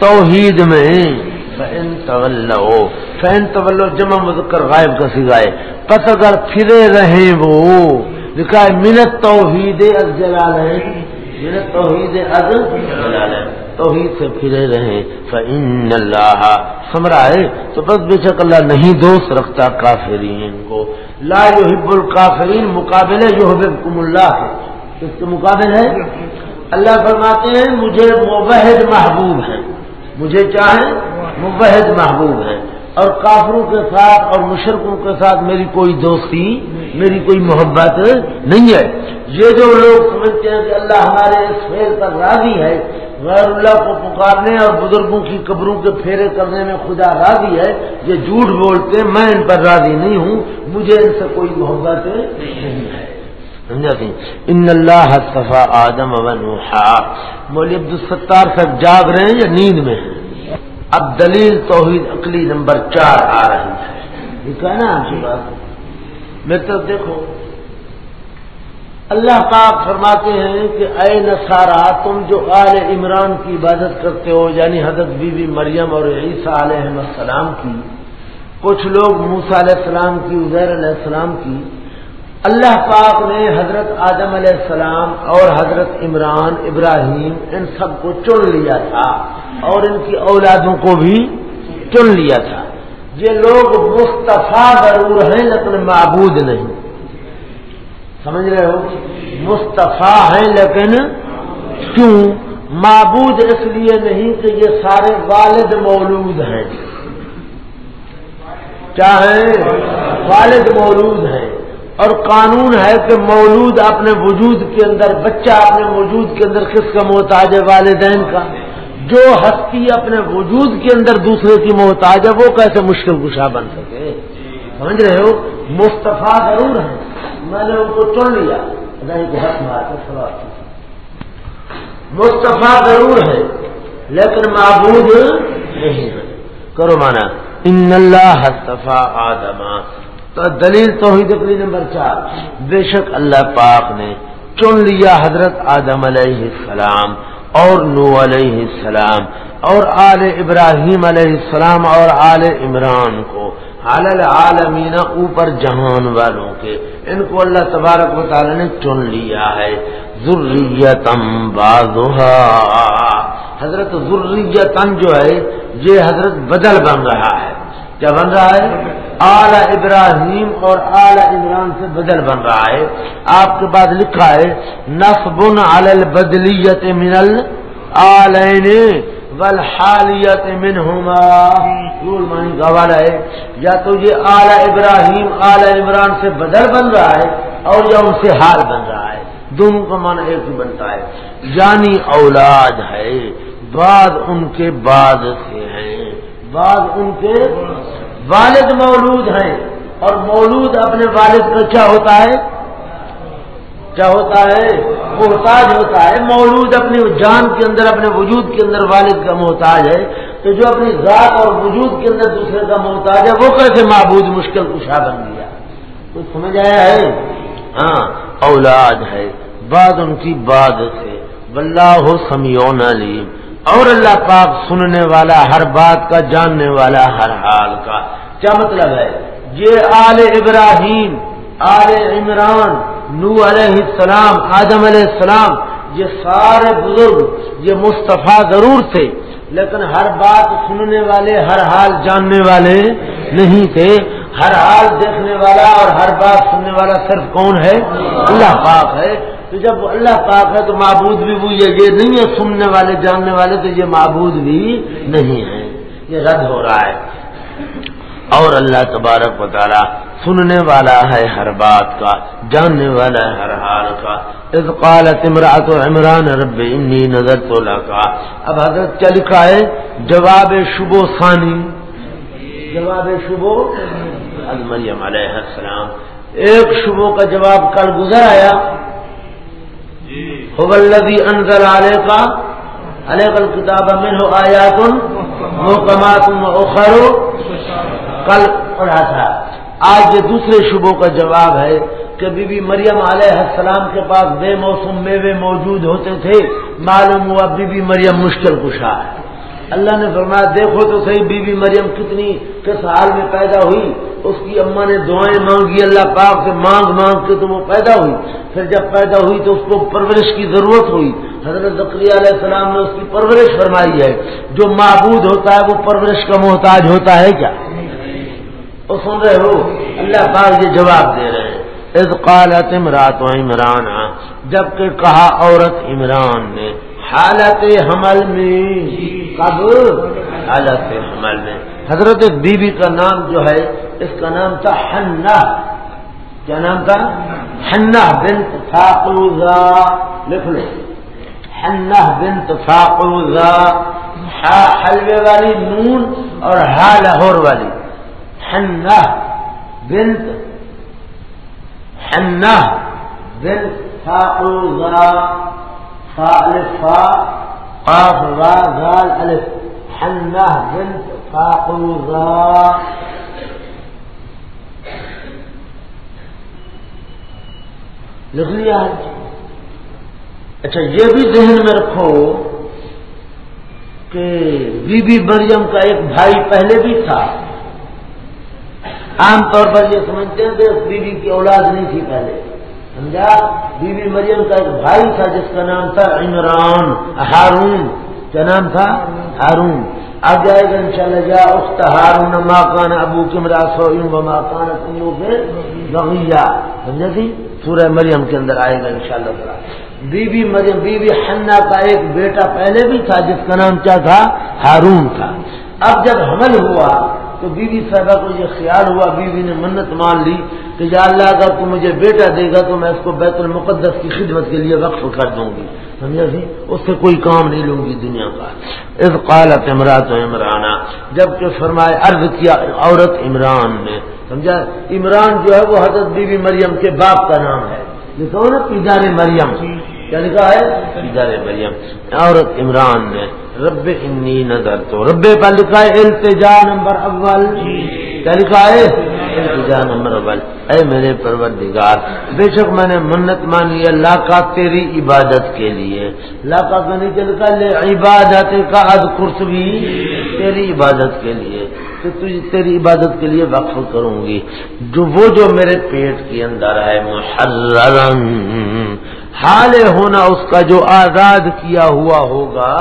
توحید میں۔ فین طلو فین طلو جمع مذکر غائب کا سگائے پس اگر پھرے رہے وہ، لکھا ہے منت توحید از جلال ہے منت توحید از جلال ہے توحید سے پھرے رہے فن اللہ سمرا ہے، تو بس بے شک اللہ نہیں دوست رکھتا کافرین کو۔ لا یحب الکافرین مقابل یحبکم اللہ۔ ہے اس کے مقابل ہے؟ اللہ فرماتے ہیں، مجھے مبحد محبوب ہے۔ مجھے چاہیں مبحد محبوب ہے اور کافروں کے ساتھ اور مشرقوں کے ساتھ میری کوئی دوستی، میری کوئی محبت نہیں ہے۔ یہ جو لوگ سمجھتے ہیں کہ اللہ ہمارے اس فیل پر راضی ہے، غیر اللہ کو پکارنے اور بزرگوں کی قبروں کے پھیرے کرنے میں خدا راضی ہے، یہ جھوٹ بولتے میں ان پر راضی نہیں ہوں، مجھے ان سے کوئی محبت نہیں ہے۔ ان اللہ صفا آدم مولی عبد الستار صاحب جاگ رہے ہیں یا نیند میں ہیں؟ اب دلیل توحید عقلی نمبر چار آ رہی ہے۔ ٹھیک ہے نا آپ کی بات؟ میں تو دیکھو۔ اللہ پاک فرماتے ہیں کہ اے نسارا تم جو آل عمران کی عبادت کرتے ہو یعنی حضرت بی بی مریم اور عیسیٰ علیہ السلام کی کچھ لوگ موسا علیہ السلام کی عزیر علیہ السلام کی اللہ پاک نے حضرت آدم علیہ السلام اور حضرت عمران، ابراہیم، ان سب کو چن لیا تھا اور ان کی اولادوں کو بھی چن لیا تھا۔ یہ لوگ مستفیٰ ضرور ہیں، لیکن معبود نہیں۔ سمجھ رہے ہو؟ مصطفیٰ ہیں، لیکن کیوں؟ معبود اس لیے نہیں کہ یہ سارے والد مولود ہیں۔ کیا ہے والد مولود ہیں۔ اور قانون ہے کہ مولود اپنے وجود کے اندر، بچہ اپنے وجود کے اندر کس کا محتاج ہے والدین کا۔ جو ہستی اپنے وجود کے اندر دوسرے کی محتاج ہے، وہ کیسے مشکل کشا بن سکے؟ سمجھ رہے ہو؟ مصطفیٰ ضرور ہے میں نے ان کو چن لیا۔ سوال مصطفیٰ ضرور ہے لیکن معبود نہیں ہے کرو مانا ان اللہ صفا آدما تو دلیل توحید اپنی نمبر چار۔ بے شک اللہ پاک نے چن لیا حضرت آدم علیہ السلام اور نو علیہ السلام اور آل ابراہیم علیہ السلام اور آل عمران کو۔ عالمین اوپر جہان والوں کے۔ ان کو اللہ تبارک و تعالی نے چن لیا ہے۔ ضروریتم بازوہا حضرت ضروریتن جو ہے، یہ حضرت بدل بن رہا ہے۔ کیا بن رہا ہے؟ اعلی ابراہیم اور اعلی عمران سے بدل بن رہا ہے۔ آپ کے بعد لکھا ہے نصب البدلیت من العلین والحالیت منہما۔ رول مانی کا حوالہ ہے۔ یا تو یہ اعلی ابراہیم اعلی عمران سے بدل بن رہا ہے اور یا ان سے حال بن رہا ہے۔ دونوں کا معنی ایک ہی بنتا ہے۔ یعنی اولاد ہے بعد ان کے بعد سے ہیں بعد ان کے والد مولود ہیں اور مولود اپنے والد کا کیا ہوتا ہے؟ کیا ہوتا ہے؟ محتاج ہوتا ہے۔ مولود اپنی جان کے اندر، اپنے وجود کے اندر والد کا محتاج ہے۔ تو جو اپنی ذات اور وجود کے اندر دوسرے کا محتاج ہے، وہ کیسے معبود مشکل کشا بن گیا؟ کچھ سمجھ آیا ہے؟ ہاں اولاد ہے بعد ان کی باد سے بلّہ ہو سمیون علیم اور اللہ پاک سننے والا ہر بات کا، جاننے والا ہر حال کا۔ کیا مطلب ہے؟ یہ آل ابراہیم، آل عمران نو علیہ السلام، آدم علیہ السلام، یہ سارے بزرگ، یہ مصطفیٰ ضرور تھے۔ لیکن ہر بات سننے والے، ہر حال جاننے والے نہیں تھے۔ ہر حال دیکھنے والا اور ہر بات سننے والا صرف کون ہے؟ اللہ پاک ہے۔ تو جب اللہ پاک ہے تو معبود بھی وہ یہ نہیں ہے سننے والے، جاننے والے، تو یہ معبود بھی نہیں ہے یہ رد ہو رہا ہے۔ اور اللہ تبارک تعالی سننے والا ہے ہر بات کا، جاننے والا ہے ہر حال کا۔ اس قالت امراط و عمران، رب انی نظر تو کا اب حضرت کیا لکھا ہے؟ جواب شبو ثانی۔ جواب شبو مریم علیہ السلام۔ ایک شبو کا جواب کل گزر آیا۔ الذي انزل عليك عليك الكتاب منه آيات محکمات واخر کل پڑھا تھا۔ آج یہ دوسرے شبوں کا جواب ہے کہ بی بی مریم علیہ السلام کے پاس بے موسم میوے موجود ہوتے تھے، معلوم ہوا بی بی مریم مشکل کشا ہے۔ اللہ نے فرمایا، دیکھو تو صحیح بی بی مریم کتنی، کس حال میں پیدا ہوئی؟ اس کی اما نے دعائیں مانگی، اللہ پاک سے مانگ مانگ کے تو وہ پیدا ہوئی۔ پھر جب پیدا ہوئی تو اس کو پرورش کی ضرورت ہوئی۔ حضرت ذکری علیہ السلام نے اس کی پرورش فرمائی ہے۔ جو معبود ہوتا ہے، وہ پرورش کا محتاج ہوتا ہے کیا؟ وہ سن رہے ہو؟ اللہ پاک یہ جواب دے رہے ہیں۔ از قالت امرات عمران، جبکہ کہا عورت عمران نے، حالت حمل میں۔ کب حالت حمل میں۔ حضرت بی بی کا نام جو ہے اس کا نام تھا ہنہ کیا نام تھا؟ ہنہ بنت فاقوزا لکھ لو ہنہ بنت فاقوزا ہا حلوے والی نون اور ہا لاہور والی۔ ہنہ بنت ہنہ بنت فاقوزا فا الف فا قاف را زال الف. حنہ بنت لکھ لیا اچھا یہ بھی ذہن میں رکھو کہ بی بی مریم کا ایک بھائی پہلے بھی تھا۔ عام طور پر یہ سمجھتے ہیں کہ بی بی کی اولاد نہیں تھی پہلے۔ سمجھا؟ بی بی مریم کا ایک بھائی تھا جس کا نام تھا عمران، ہارون۔ کیا نام تھا؟ ہارون۔ اب جائے گا ان شاء اللہ جا اخت ہارون ماکان ابو کمرا سو ماکان بغیا۔ سمجھا تھی سورہ مریم کے اندر آئے گا ان شاء اللہ بی بی مریم بی بی حنا کا ایک بیٹا پہلے بھی تھا جس کا نام کیا تھا؟ ہارون تھا۔ اب جب حمل ہوا تو بی بی صاحبہ کو یہ خیال ہوا بی بی نے منت مان لی کہ یا اللہ اگر تو مجھے بیٹا دے گا تو میں اس کو بیت المقدس کی خدمت کے لیے وقف کر دوں گی۔ سمجھا سی اس سے کوئی کام نہیں لوں گی دنیا کا۔ اس قالت عمرات عمرانہ جبکہ فرمائے عرض کیا عورت عمران نے۔ سمجھا؟ عمران جو ہے وہ حضرت بی بی مریم کے باپ کا نام ہے۔ لکھو نا پیدار مریم۔ کیا لکھا ہے؟ پیدار مریم۔ عورت عمران نے۔ رب انی نظر تو رب پر لکھا ہے التجا نمبر اول. کیا لکھا ہے؟ التجا نمبر اول. اے میرے پروردگار بے شک میں نے منت مانی اللہ کا تیری عبادت کے لیے. اللہ کا کے لکھا لے عبادت کا اد خرس بھی تیری عبادت کے لیے. تو تجھے تیری عبادت کے لیے وقف کروں گی. جو وہ جو میرے پیٹ کے اندر ہے محرم حال ہونا اس کا جو آزاد کیا ہوا ہوگا،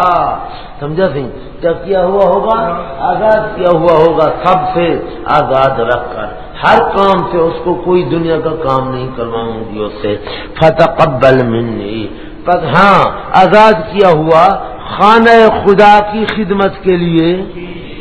سمجھا سی کیا کیا ہوا ہوگا؟ آزاد کیا ہوا ہوگا، سب سے آزاد رکھ کر۔ ہر کام سے اس کو کوئی دنیا کا کام نہیں کرواؤں گی اس سے فتح قبل منی۔ پر ہاں آزاد کیا ہوا خانہ خدا کی خدمت کے لیے۔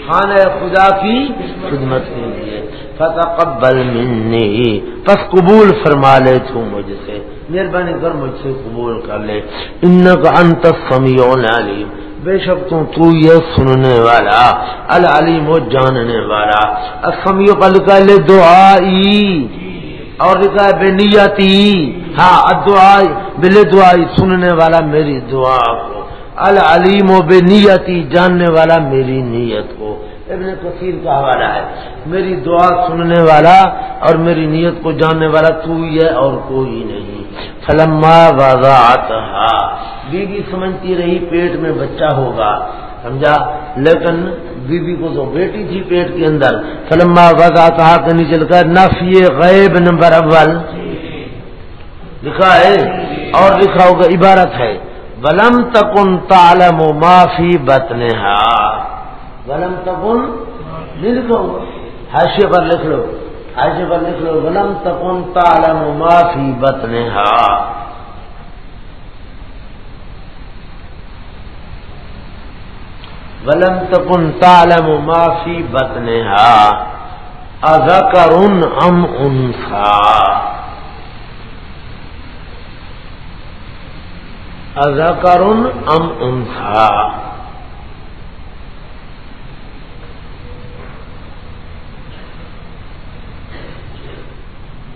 خانہ خدا کی خدمت کے لیے۔ فتح قبل منی۔ پس قبول فرما لے تو مجھ سے۔ مہربانی کر مجھ سے قبول کر لے۔ ان کا انت سمیع علیم بے شک تو تو یہ سننے والا، العلیم و جاننے والا۔ سمیع کا لکھا لے دعائی، اور لکھا ہے بے نیتی۔ ہاں دعائی بلے دعائی، سننے والا میری دعا کو۔ العلیم و بے نیتی، جاننے والا میری نیت کو۔ ابن کثیر کا حوالہ ہے۔ میری دعا سننے والا اور میری نیت کو جاننے والا تو ہی ہے اور کوئی نہیں۔ فلما وضاحت بیوی سمجھتی رہی پیٹ میں بچہ ہوگا۔ سمجھا؟ لیکن بیوی کو تو بیٹی تھی پیٹ کے اندر۔ فلما وضاحت کے نیچے لکھا نفی غیب نمبر اول۔ لکھا ہے، اور لکھا ہوگا، عبارت ہے۔ ولم تکن تالم و معافی بتنہا ولم تکن نہیں لکھو حاشے پر لکھ لو. حاشے پر لکھ لو. ولم تکن تالم معافی بتنہا ولم تکن تالم معافی بتنہا اذکر ام انسا. اذکر ام انسا.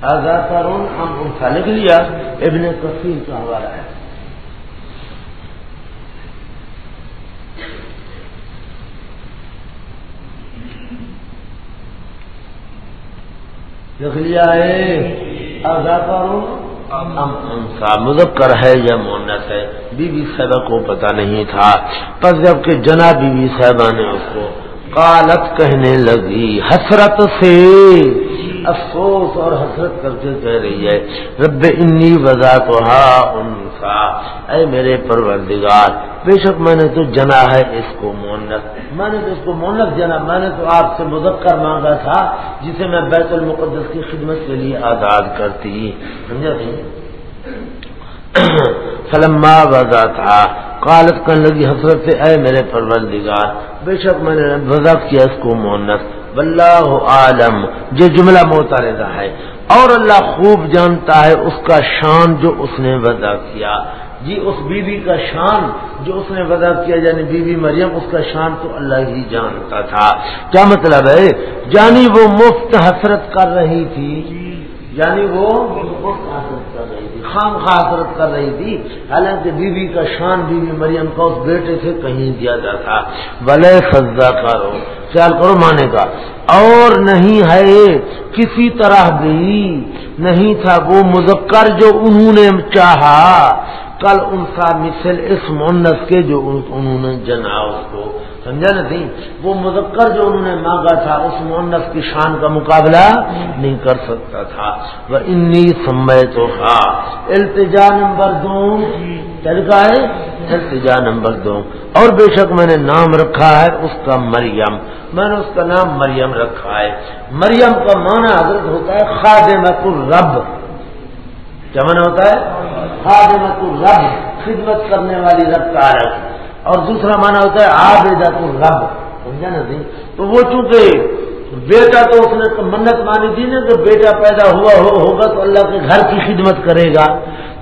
کرون ہم انسا لکھ لیا، ابن کثیر کا حوالہ ہے۔ لکھ لیا ہے انسا مذکر ہے یا مونت ہے۔ بی بی صاحبہ کو پتا نہیں تھا، پر جبکہ جنا بی بی صاحبہ نے اس کو قالت کہنے لگی، حسرت سے۔ افسوس اور حسرت کر کے کہہ رہی ہے، رب انی وزا تو انسا اے میرے پروردگار، بے شک میں نے تو جنا ہے اس کو مونت۔ میں نے تو اس کو مونت جنا، میں نے تو آپ سے مذکر مانگا تھا، جسے میں بیت المقدس کی خدمت کے لیے آزاد کرتی۔ سمجھا فلما وضا تھا قالت کرنے لگی حسرت سے اے میرے پروردگار، بے شک میں نے وضا کیا اس کو مونت۔ واللہ عالم یہ جملہ موتارا ہے۔ اور اللہ خوب جانتا ہے اس کا شان جو اس نے وضع کیا۔ جی اس بیوی بی کا شان جو اس نے وضع کیا یعنی بی بی مریم، اس کا شان تو اللہ ہی جانتا تھا۔ کیا مطلب ہے؟ جانی وہ مفت حسرت کر رہی تھی۔ یعنی وہ مفت حسرت خام حسرت کر رہی تھی۔ حالانکہ بیوی بی کا شان بی بی مریم کا اس بیٹے سے کہیں زیادہ تھا بلے سجا کرو خیال کرو مانے کا۔ اور نہیں ہے کسی طرح بھی۔ نہیں تھا وہ مذکر جو انہوں نے چاہا۔ کل ان کا مثل اس مونس کے جو انہوں نے جنا اس کو۔ سمجھا نہیں؟ وہ مذکر جو انہوں نے مانگا تھا، اس مونس کی شان کا مقابلہ نہیں کر سکتا تھا۔ وہ انی سمے تو تھا التجا نمبر دو۔ طریقہ ہے التجا نمبر دو۔ اور بے شک میں نے نام رکھا ہے اس کا مریم۔ میں نے اس کا نام مریم رکھا ہے۔ مریم کا معنی حضرت ہوتا ہے خادمت الرب۔ کیا معنی ہوتا ہے؟ خادمت الرب، خدمت کرنے والی رب کا عرق اور دوسرا معنی ہوتا ہے آ بیٹا تو رب، سمجھا نا نہیں؟ تو وہ چونکہ بیٹا تو اس نے منت مانی تھی نا کہ بیٹا پیدا ہوا ہو، ہوگا تو اللہ کے گھر کی خدمت کرے گا۔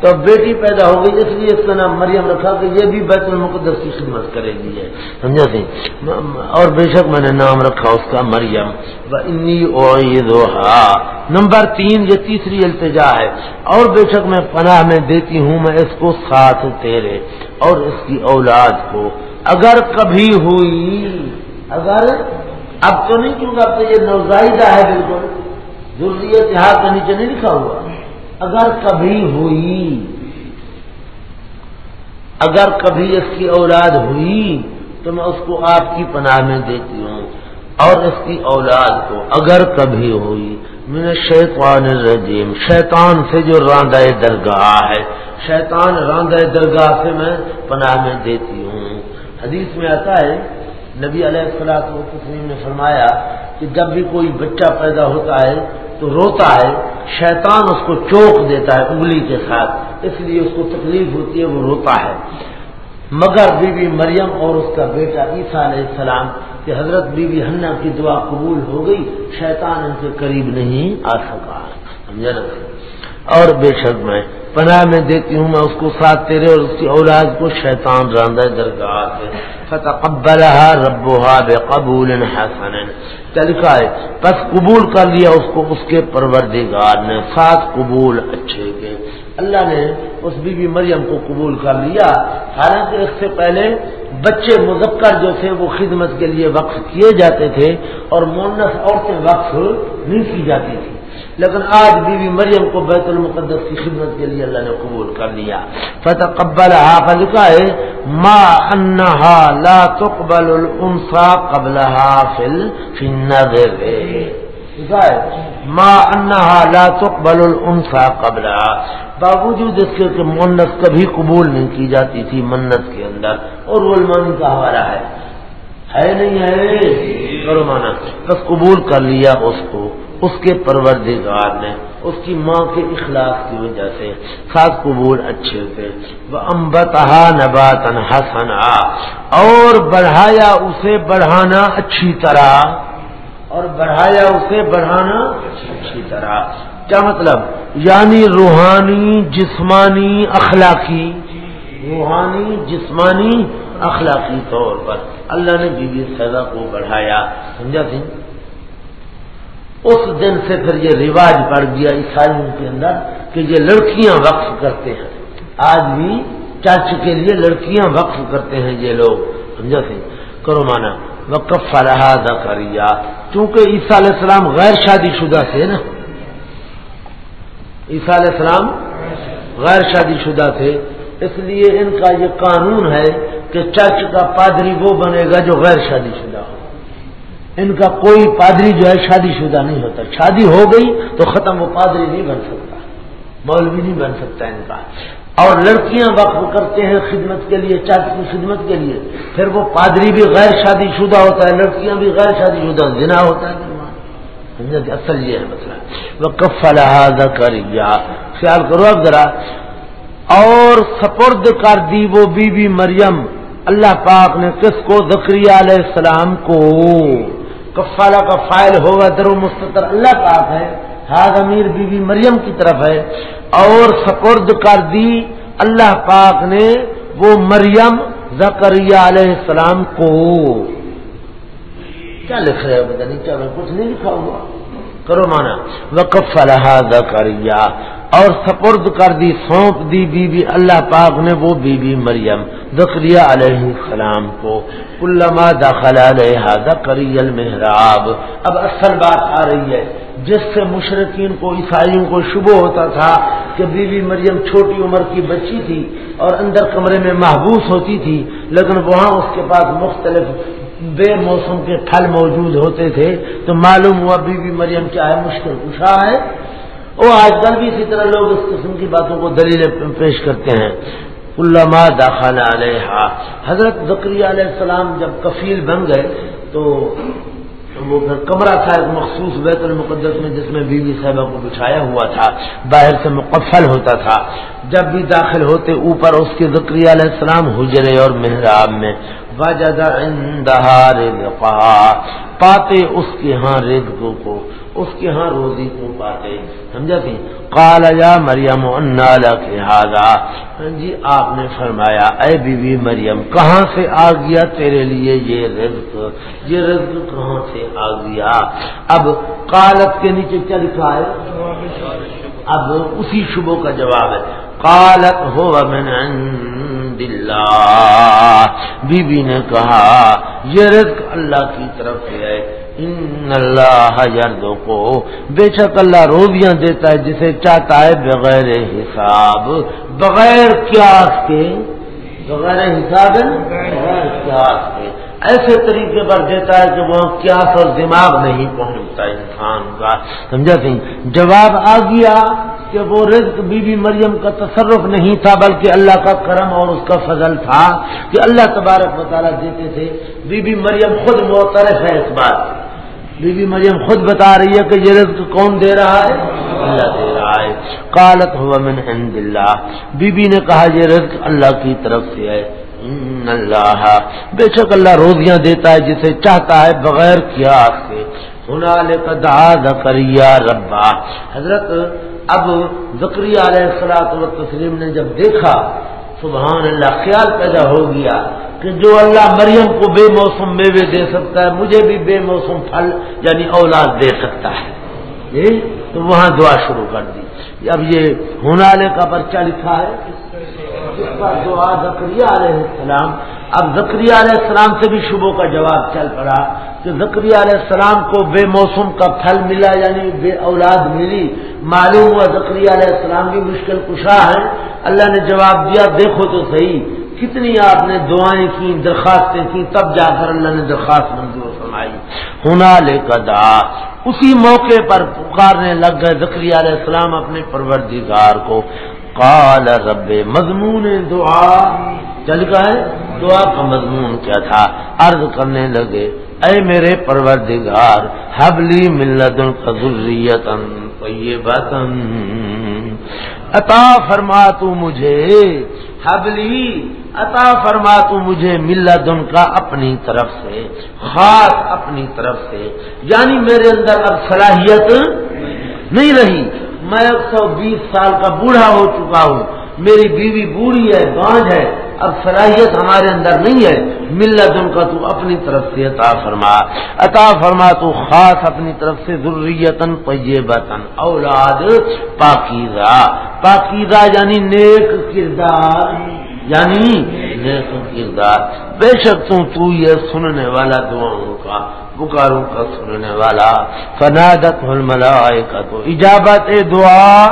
تو بیٹی پیدا ہو گئی، اس لیے اس کا نام مریم رکھا کہ یہ بھی بیت المقدس کی خدمت کرے گی۔ ہے سمجھا سی اور بے شک میں نے نام رکھا اس کا مریم۔ انی نمبر تین، یہ تیسری التجا ہے۔ اور بے شک میں پناہ میں دیتی ہوں میں اس کو ساتھ تیرے اور اس کی اولاد کو۔ اگر کبھی ہوئی، اگر، اب تو نہیں کیونکہ اب تو یہ نوزائیدہ ہے بالکل۔ ضروری ہاتھ کا نیچے نہیں لکھا ہوا۔ اگر کبھی ہوئی، اگر کبھی اس کی اولاد ہوئی، تو میں اس کو آپ کی پناہ میں دیتی ہوں۔ اور اس کی اولاد کو اگر کبھی ہوئی میں نے شیطان الرجیم، شیطان سے جو راندہ درگاہ ہے۔ شیطان راندہ درگاہ سے میں پناہ میں دیتی ہوں۔ حدیث میں آتا ہے، نبی علیہ السلاط تسلیم نے فرمایا کہ جب بھی کوئی بچہ پیدا ہوتا ہے تو روتا ہے، شیطان اس کو چوک دیتا ہے انگلی کے ساتھ، اس لیے اس کو تکلیف ہوتی ہے، وہ روتا ہے۔ مگر بی بی مریم اور اس کا بیٹا عیسیٰ علیہ السلام کہ حضرت بی بی ہنہ کی دعا قبول ہو گئی، شیطان ان کے قریب نہیں آ سکا۔ سمجھا اور بے شک میں پناہ میں دیتی ہوں میں اس کو ساتھ تیرے اور اس کی اولاد کو شیطان راندہ درگاہ سے۔ فتح ربها بقبول حسن۔ لکھا ہے بس قبول کر لیا اس کو اس کے پروردگار نے۔ سات قبول اچھے کے۔ اللہ نے اس بی بی مریم کو قبول کر لیا۔ حالانکہ اس سے پہلے بچے مذکر جو تھے وہ خدمت کے لیے وقف کیے جاتے تھے اور مونس عورتیں وقف نہیں کی جاتی تھی لیکن آج بی بی مریم کو بیت المقدس کی خدمت کے لیے اللہ نے قبول کر لیا۔ فتح قبل لکھا ہے، ما انہا لا تقبل الانسا قبلها فل النظر ما انہا لا تقبل الانسا قبلها باوجود اس کے کہ منت کبھی قبول نہیں کی جاتی تھی منت کے اندر، اور وہ المانی کا حوالہ ہے۔ ہے نہیں ہے؟ کرو مانا۔ بس قبول کر لیا اس کو۔ اس کے پروردگار نے اس کی ماں کے اخلاق کی وجہ سے خاص قبول اچھے تھے وہ امبتہ نبات حسنا۔ اور بڑھایا اسے بڑھانا اچھی طرح۔ اور بڑھایا اسے بڑھانا اچھی طرح۔ کیا مطلب؟ یعنی روحانی، جسمانی، اخلاقی۔ روحانی، جسمانی، اخلاقی طور پر۔ اللہ نے بی بی سزا کو بڑھایا۔ سمجھا سنگھ اس دن سے پھر یہ رواج پڑ گیا عیسائیوں کے اندر کہ یہ لڑکیاں وقف کرتے ہیں۔ آج بھی چرچ کے لیے لڑکیاں وقف کرتے ہیں یہ لوگ، سمجھا سی؟ کرو مانا، وقف فلاح کریا چونکہ عیسیٰ علیہ السلام غیر شادی شدہ تھے نا۔ عیسیٰ علیہ السلام غیر شادی شدہ تھے۔ اس لیے ان کا یہ قانون ہے کہ چرچ کا پادری وہ بنے گا جو غیر شادی شدہ ہو۔ ان کا کوئی پادری جو ہے شادی شدہ نہیں ہوتا۔ شادی ہو گئی تو ختم وہ پادری نہیں بن سکتا۔ مولوی نہیں بن سکتا ان کا۔ اور لڑکیاں وقف کرتے ہیں خدمت کے لیے، چاچی کی خدمت کے لیے۔ پھر وہ پادری بھی غیر شادی شدہ ہوتا ہے، لڑکیاں بھی غیر شادی شدہ جنا ہوتا ہے۔ جی؟ اصل یہ ہے مسئلہ۔ وہ کف لحاظ کر خیال کرو اب ذرا۔ اور سپرد کر دی وہ بی بی مریم۔ اللہ پاک نے کس کو؟ زکری علیہ السلام کو۔ کفالہ کا فائل ہوگا در مستطر اللہ پاک ہے۔ ہاض امیر بی بی مریم کی طرف ہے۔ اور سپرد کر دی اللہ پاک نے وہ مریم زکریہ علیہ السلام کو۔ کیا لکھ رہے ہو نہیں کیا کچھ نہیں لکھا ہوا۔ کرو مانا۔ وقف الحا زکریہ اور سپرد کر دی، سونپ دی بی بی اللہ پاک نے وہ بی بی مریم دکریا علیہ السلام کو۔ علامہ داخلہ علیہ دکری المحراب۔ اب اصل بات آ رہی ہے، جس سے مشرقین کو، عیسائیوں کو شبہ ہوتا تھا کہ بی بی مریم چھوٹی عمر کی بچی تھی اور اندر کمرے میں محبوس ہوتی تھی، لیکن وہاں اس کے پاس مختلف بے موسم کے پھل موجود ہوتے تھے۔ تو معلوم ہوا بی بی مریم کیا ہے، مشکل کشا ہے۔ وہ آج کل بھی اسی طرح لوگ اس قسم کی باتوں کو دلیل پیش کرتے ہیں۔ علامہ داخلہ علیہ حضرت ذکری علیہ السلام جب کفیل بن گئے تو وہ پھر کمرہ تھا ایک مخصوص بیت المقدس میں جس میں بیوی صاحبہ کو بچھایا ہوا تھا، باہر سے مقفل ہوتا تھا۔ جب بھی داخل ہوتے اوپر اس کے ذکری علیہ السلام حجرے اور محراب میں۔ وجد عندها رزقا۔ پاتے اس کے ہاں رزقوں کو۔ اس کے ہاں روزی کو پاتے؟ سمجھا تھی؟ کال یا مریم، انا ہاں جی آپ نے فرمایا، اے بی بی مریم، کہاں سے آ گیا تیرے لیے یہ رزق؟ یہ رزق کہاں سے آ گیا؟ اب کالت کے نیچے کیا لکھا ہے؟ اب اسی شبوں کا جواب ہے۔ کالت ہو من بی بی نے کہا، یہ رزق اللہ کی طرف سے ہے۔ ان اللہ یردوں کو بے شک اللہ روزیاں دیتا ہے جسے چاہتا ہے بغیر حساب۔ بغیر کیاس کے۔ بغیر حساب بغیر کیاس کے۔ ایسے طریقے پر دیتا ہے کہ وہ کیاس اور دماغ نہیں پہنچتا انسان کا۔ سمجھا سی جواب آ گیا کہ وہ رزق بی بی مریم کا تصرف نہیں تھا، بلکہ اللہ کا کرم اور اس کا فضل تھا کہ اللہ تبارک مطالعہ دیتے تھے۔ بی بی مریم خود معترف ہے اس بات بی بی مریم خود بتا رہی ہے کہ یہ رزق کون دے رہا ہے؟ اللہ دے رہا ہے۔ کالت ہوا من عند اللہ۔ بی بی نے کہا، یہ رزق اللہ کی طرف سے ہے۔ اللہ۔ بے شک اللہ روزیاں دیتا ہے، جسے چاہتا ہے بغیر کیا سے کریا ربا۔ حضرت اب زکری علیہ السلاط تسلیم نے جب دیکھا سبحان اللہ، خیال پیدا ہو گیا کہ جو اللہ مریم کو بے موسم میوے دے سکتا ہے، مجھے بھی بے موسم پھل یعنی اولاد دے سکتا ہے۔ تو وہاں دعا شروع کر دی۔ اب یہ ہنالے کا پرچہ لکھا ہے۔ دعا زکری علیہ السلام، اب زکری علیہ السلام سے بھی شبوں کا جواب چل پڑا کہ زکری علیہ السلام کو بے موسم کا پھل ملا یعنی بے اولاد ملی۔ معلوم ہوا زکری علیہ السلام بھی مشکل کشا ہے۔ اللہ نے جواب دیا، دیکھو تو صحیح، کتنی آپ نے دعائیں کی درخواستیں کی تب جا کر اللہ نے درخواست منظور فرمائی۔ ہونا لے اسی موقع پر پکارنے لگ گئے زکری علیہ السلام اپنے پروردگار کو۔ قال رب مضمون دعا. چل کا ہے دعا کا مضمون کیا تھا؟ عرض کرنے لگے، اے میرے پروردگار حبلی ملت القریتن طیبتن. عطا فرما تو مجھے حبلی عطا فرما تو مجھے ملت کا اپنی طرف سے، خاص اپنی طرف سے. یعنی میرے اندر اب صلاحیت نہیں رہی میں ایک سو بیس سال کا بوڑھا ہو چکا ہوں۔ میری بیوی بوڑھی ہے بانج ہے۔ اب صلاحیت ہمارے اندر نہیں ہے۔ ملت ان کا تو اپنی طرف سے عطا فرما۔ عطا فرما تو خاص اپنی طرف سے ضروریتن طیبتن اولاد پاکیزہ۔ پاکیزہ یعنی نیک کردار۔ یعنی نیک کردار۔ بے شک تو یہ سننے والا دعاؤں کا، پکاروں کا سننے والا۔ فنادت ملائے تو ایجابت دعا۔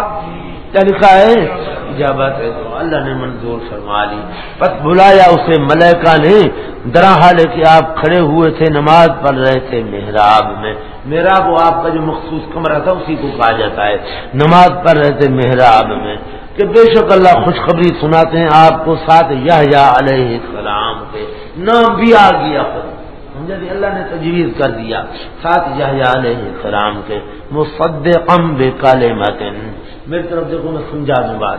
کیا لکھا ہے؟ ایجابت دعا۔ اللہ نے منظور فرما لی۔ بس بلایا اسے ملائکہ نے۔ درا حال کہ آپ کھڑے ہوئے تھے، نماز پڑھ رہے تھے محراب میں۔ محراب وہ آپ کا جو مخصوص کمرہ تھا، اسی کو کہا جاتا ہے۔ نماز پڑھ رہے تھے محراب میں۔ کہ بے شک اللہ خوشخبری سناتے ہیں آپ کو ساتھ یا علیہ السلام کے نام بھی آ گیا خود۔ جی؟ اللہ نے تجویز کر دیا۔ ساتھ علیہ السلام کے مصد بے کالے متن میری طرف دیکھو، میں سمجھا دوں بات۔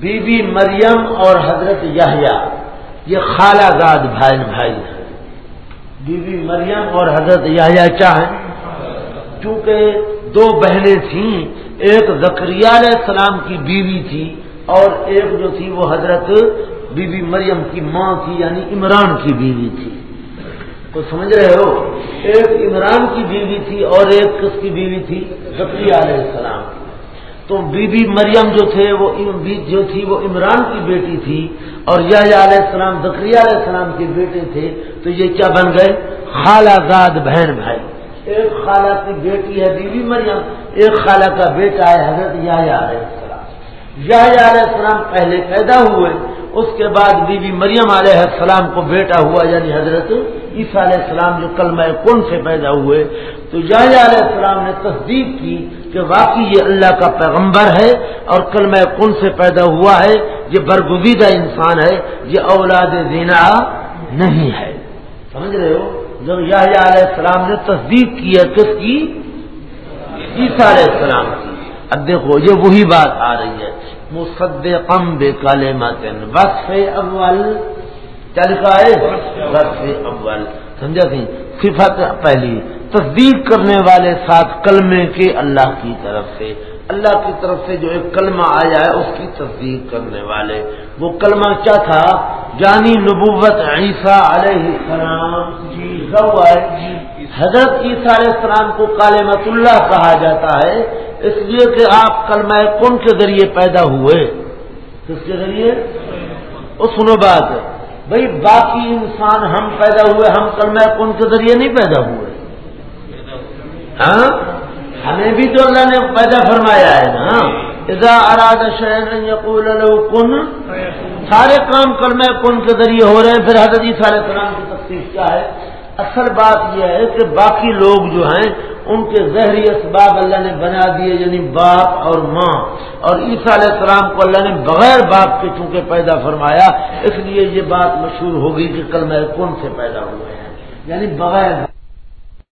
بی بی مریم اور حضرت یحییٰ یہ خالہ زاد بھائی بھائی ہیں۔ بی بی مریم اور حضرت یحییٰ چاہیں چونکہ دو بہنیں تھیں ایک زکریہ علیہ السلام کی بیوی تھی اور ایک جو تھی وہ حضرت بی بی مریم کی ماں تھی یعنی عمران کی بیوی تھی۔ تو سمجھ رہے ہو؟ ایک عمران کی بیوی تھی اور ایک کس کی بیوی تھی؟ زکری علیہ السلام تو بی بی مریم جو تھے، وہ جو تھی، وہ عمران کی بیٹی تھی اور یہ علیہ السلام زکری علیہ السلام کے بیٹے تھے۔ تو یہ کیا بن گئے؟ خالہ زاد بہن بھائی۔ ایک خالہ کی بیٹی ہے بی بی مریم، ایک خالہ کا بیٹا ہے حضرت یا علیہ السلام۔ یا علیہ السلام پہلے پیدا ہوئے، اس کے بعد بی بی مریم علیہ السلام کو بیٹا ہوا یعنی حضرت عیسیٰ علیہ السلام جو کلمہ کن سے پیدا ہوئے۔ تو علیہ السلام نے تصدیق کی کہ واقعی یہ اللہ کا پیغمبر ہے اور کلمہ کن سے پیدا ہوا ہے، یہ برگزیدہ انسان ہے، یہ اولاد دینا نہیں ہے۔ سمجھ رہے ہو؟ جب علیہ السلام نے تصدیق کی ہے، کس کی؟ عیسیٰ علیہ السلام کی۔ اب دیکھو، یہ وہی بات آ رہی ہے۔ مصدقم بے کالے متن وقف اول چل پائے وقف اول۔ سمجھا سی صفت پہلی۔ تصدیق کرنے والے ساتھ کلمے کے اللہ کی طرف سے۔ اللہ کی طرف سے جو ایک کلمہ آیا ہے، اس کی تصدیق کرنے والے۔ وہ کلمہ کیا تھا؟ جانی نبوت عیسیٰ علیہ السلام۔ جی, جی، حضرت عیسیٰ علیہ السلام کو کالمت اللہ کہا جاتا ہے۔ اس لیے کہ آپ کلمہ کن کے ذریعے پیدا ہوئے؟ کس کے ذریعے؟ وہ سنو بات ہے۔ بھائی، باقی انسان ہم پیدا ہوئے، ہم کلمہ کن کے ذریعے نہیں پیدا ہوئے۔ ہاں؟ ہمیں بھی تو اللہ نے پیدا فرمایا ہے نا۔ اذا اراد شہر یقول کن۔ سارے کام کلمہ کن کے ذریعے ہو رہے ہیں۔ پھر حضرت سارے کلام کی تفتیش کیا ہے؟ اصل بات یہ ہے کہ باقی لوگ جو ہیں، ان کے زہری اسباب اللہ نے بنا دیے یعنی باپ اور ماں۔ اور عیسیٰ علیہ السلام کو اللہ نے بغیر باپ کے چونکہ پیدا فرمایا، اس لیے یہ بات مشہور ہوگی کہ کل میں کون سے پیدا ہوئے ہیں۔ یعنی بغیر۔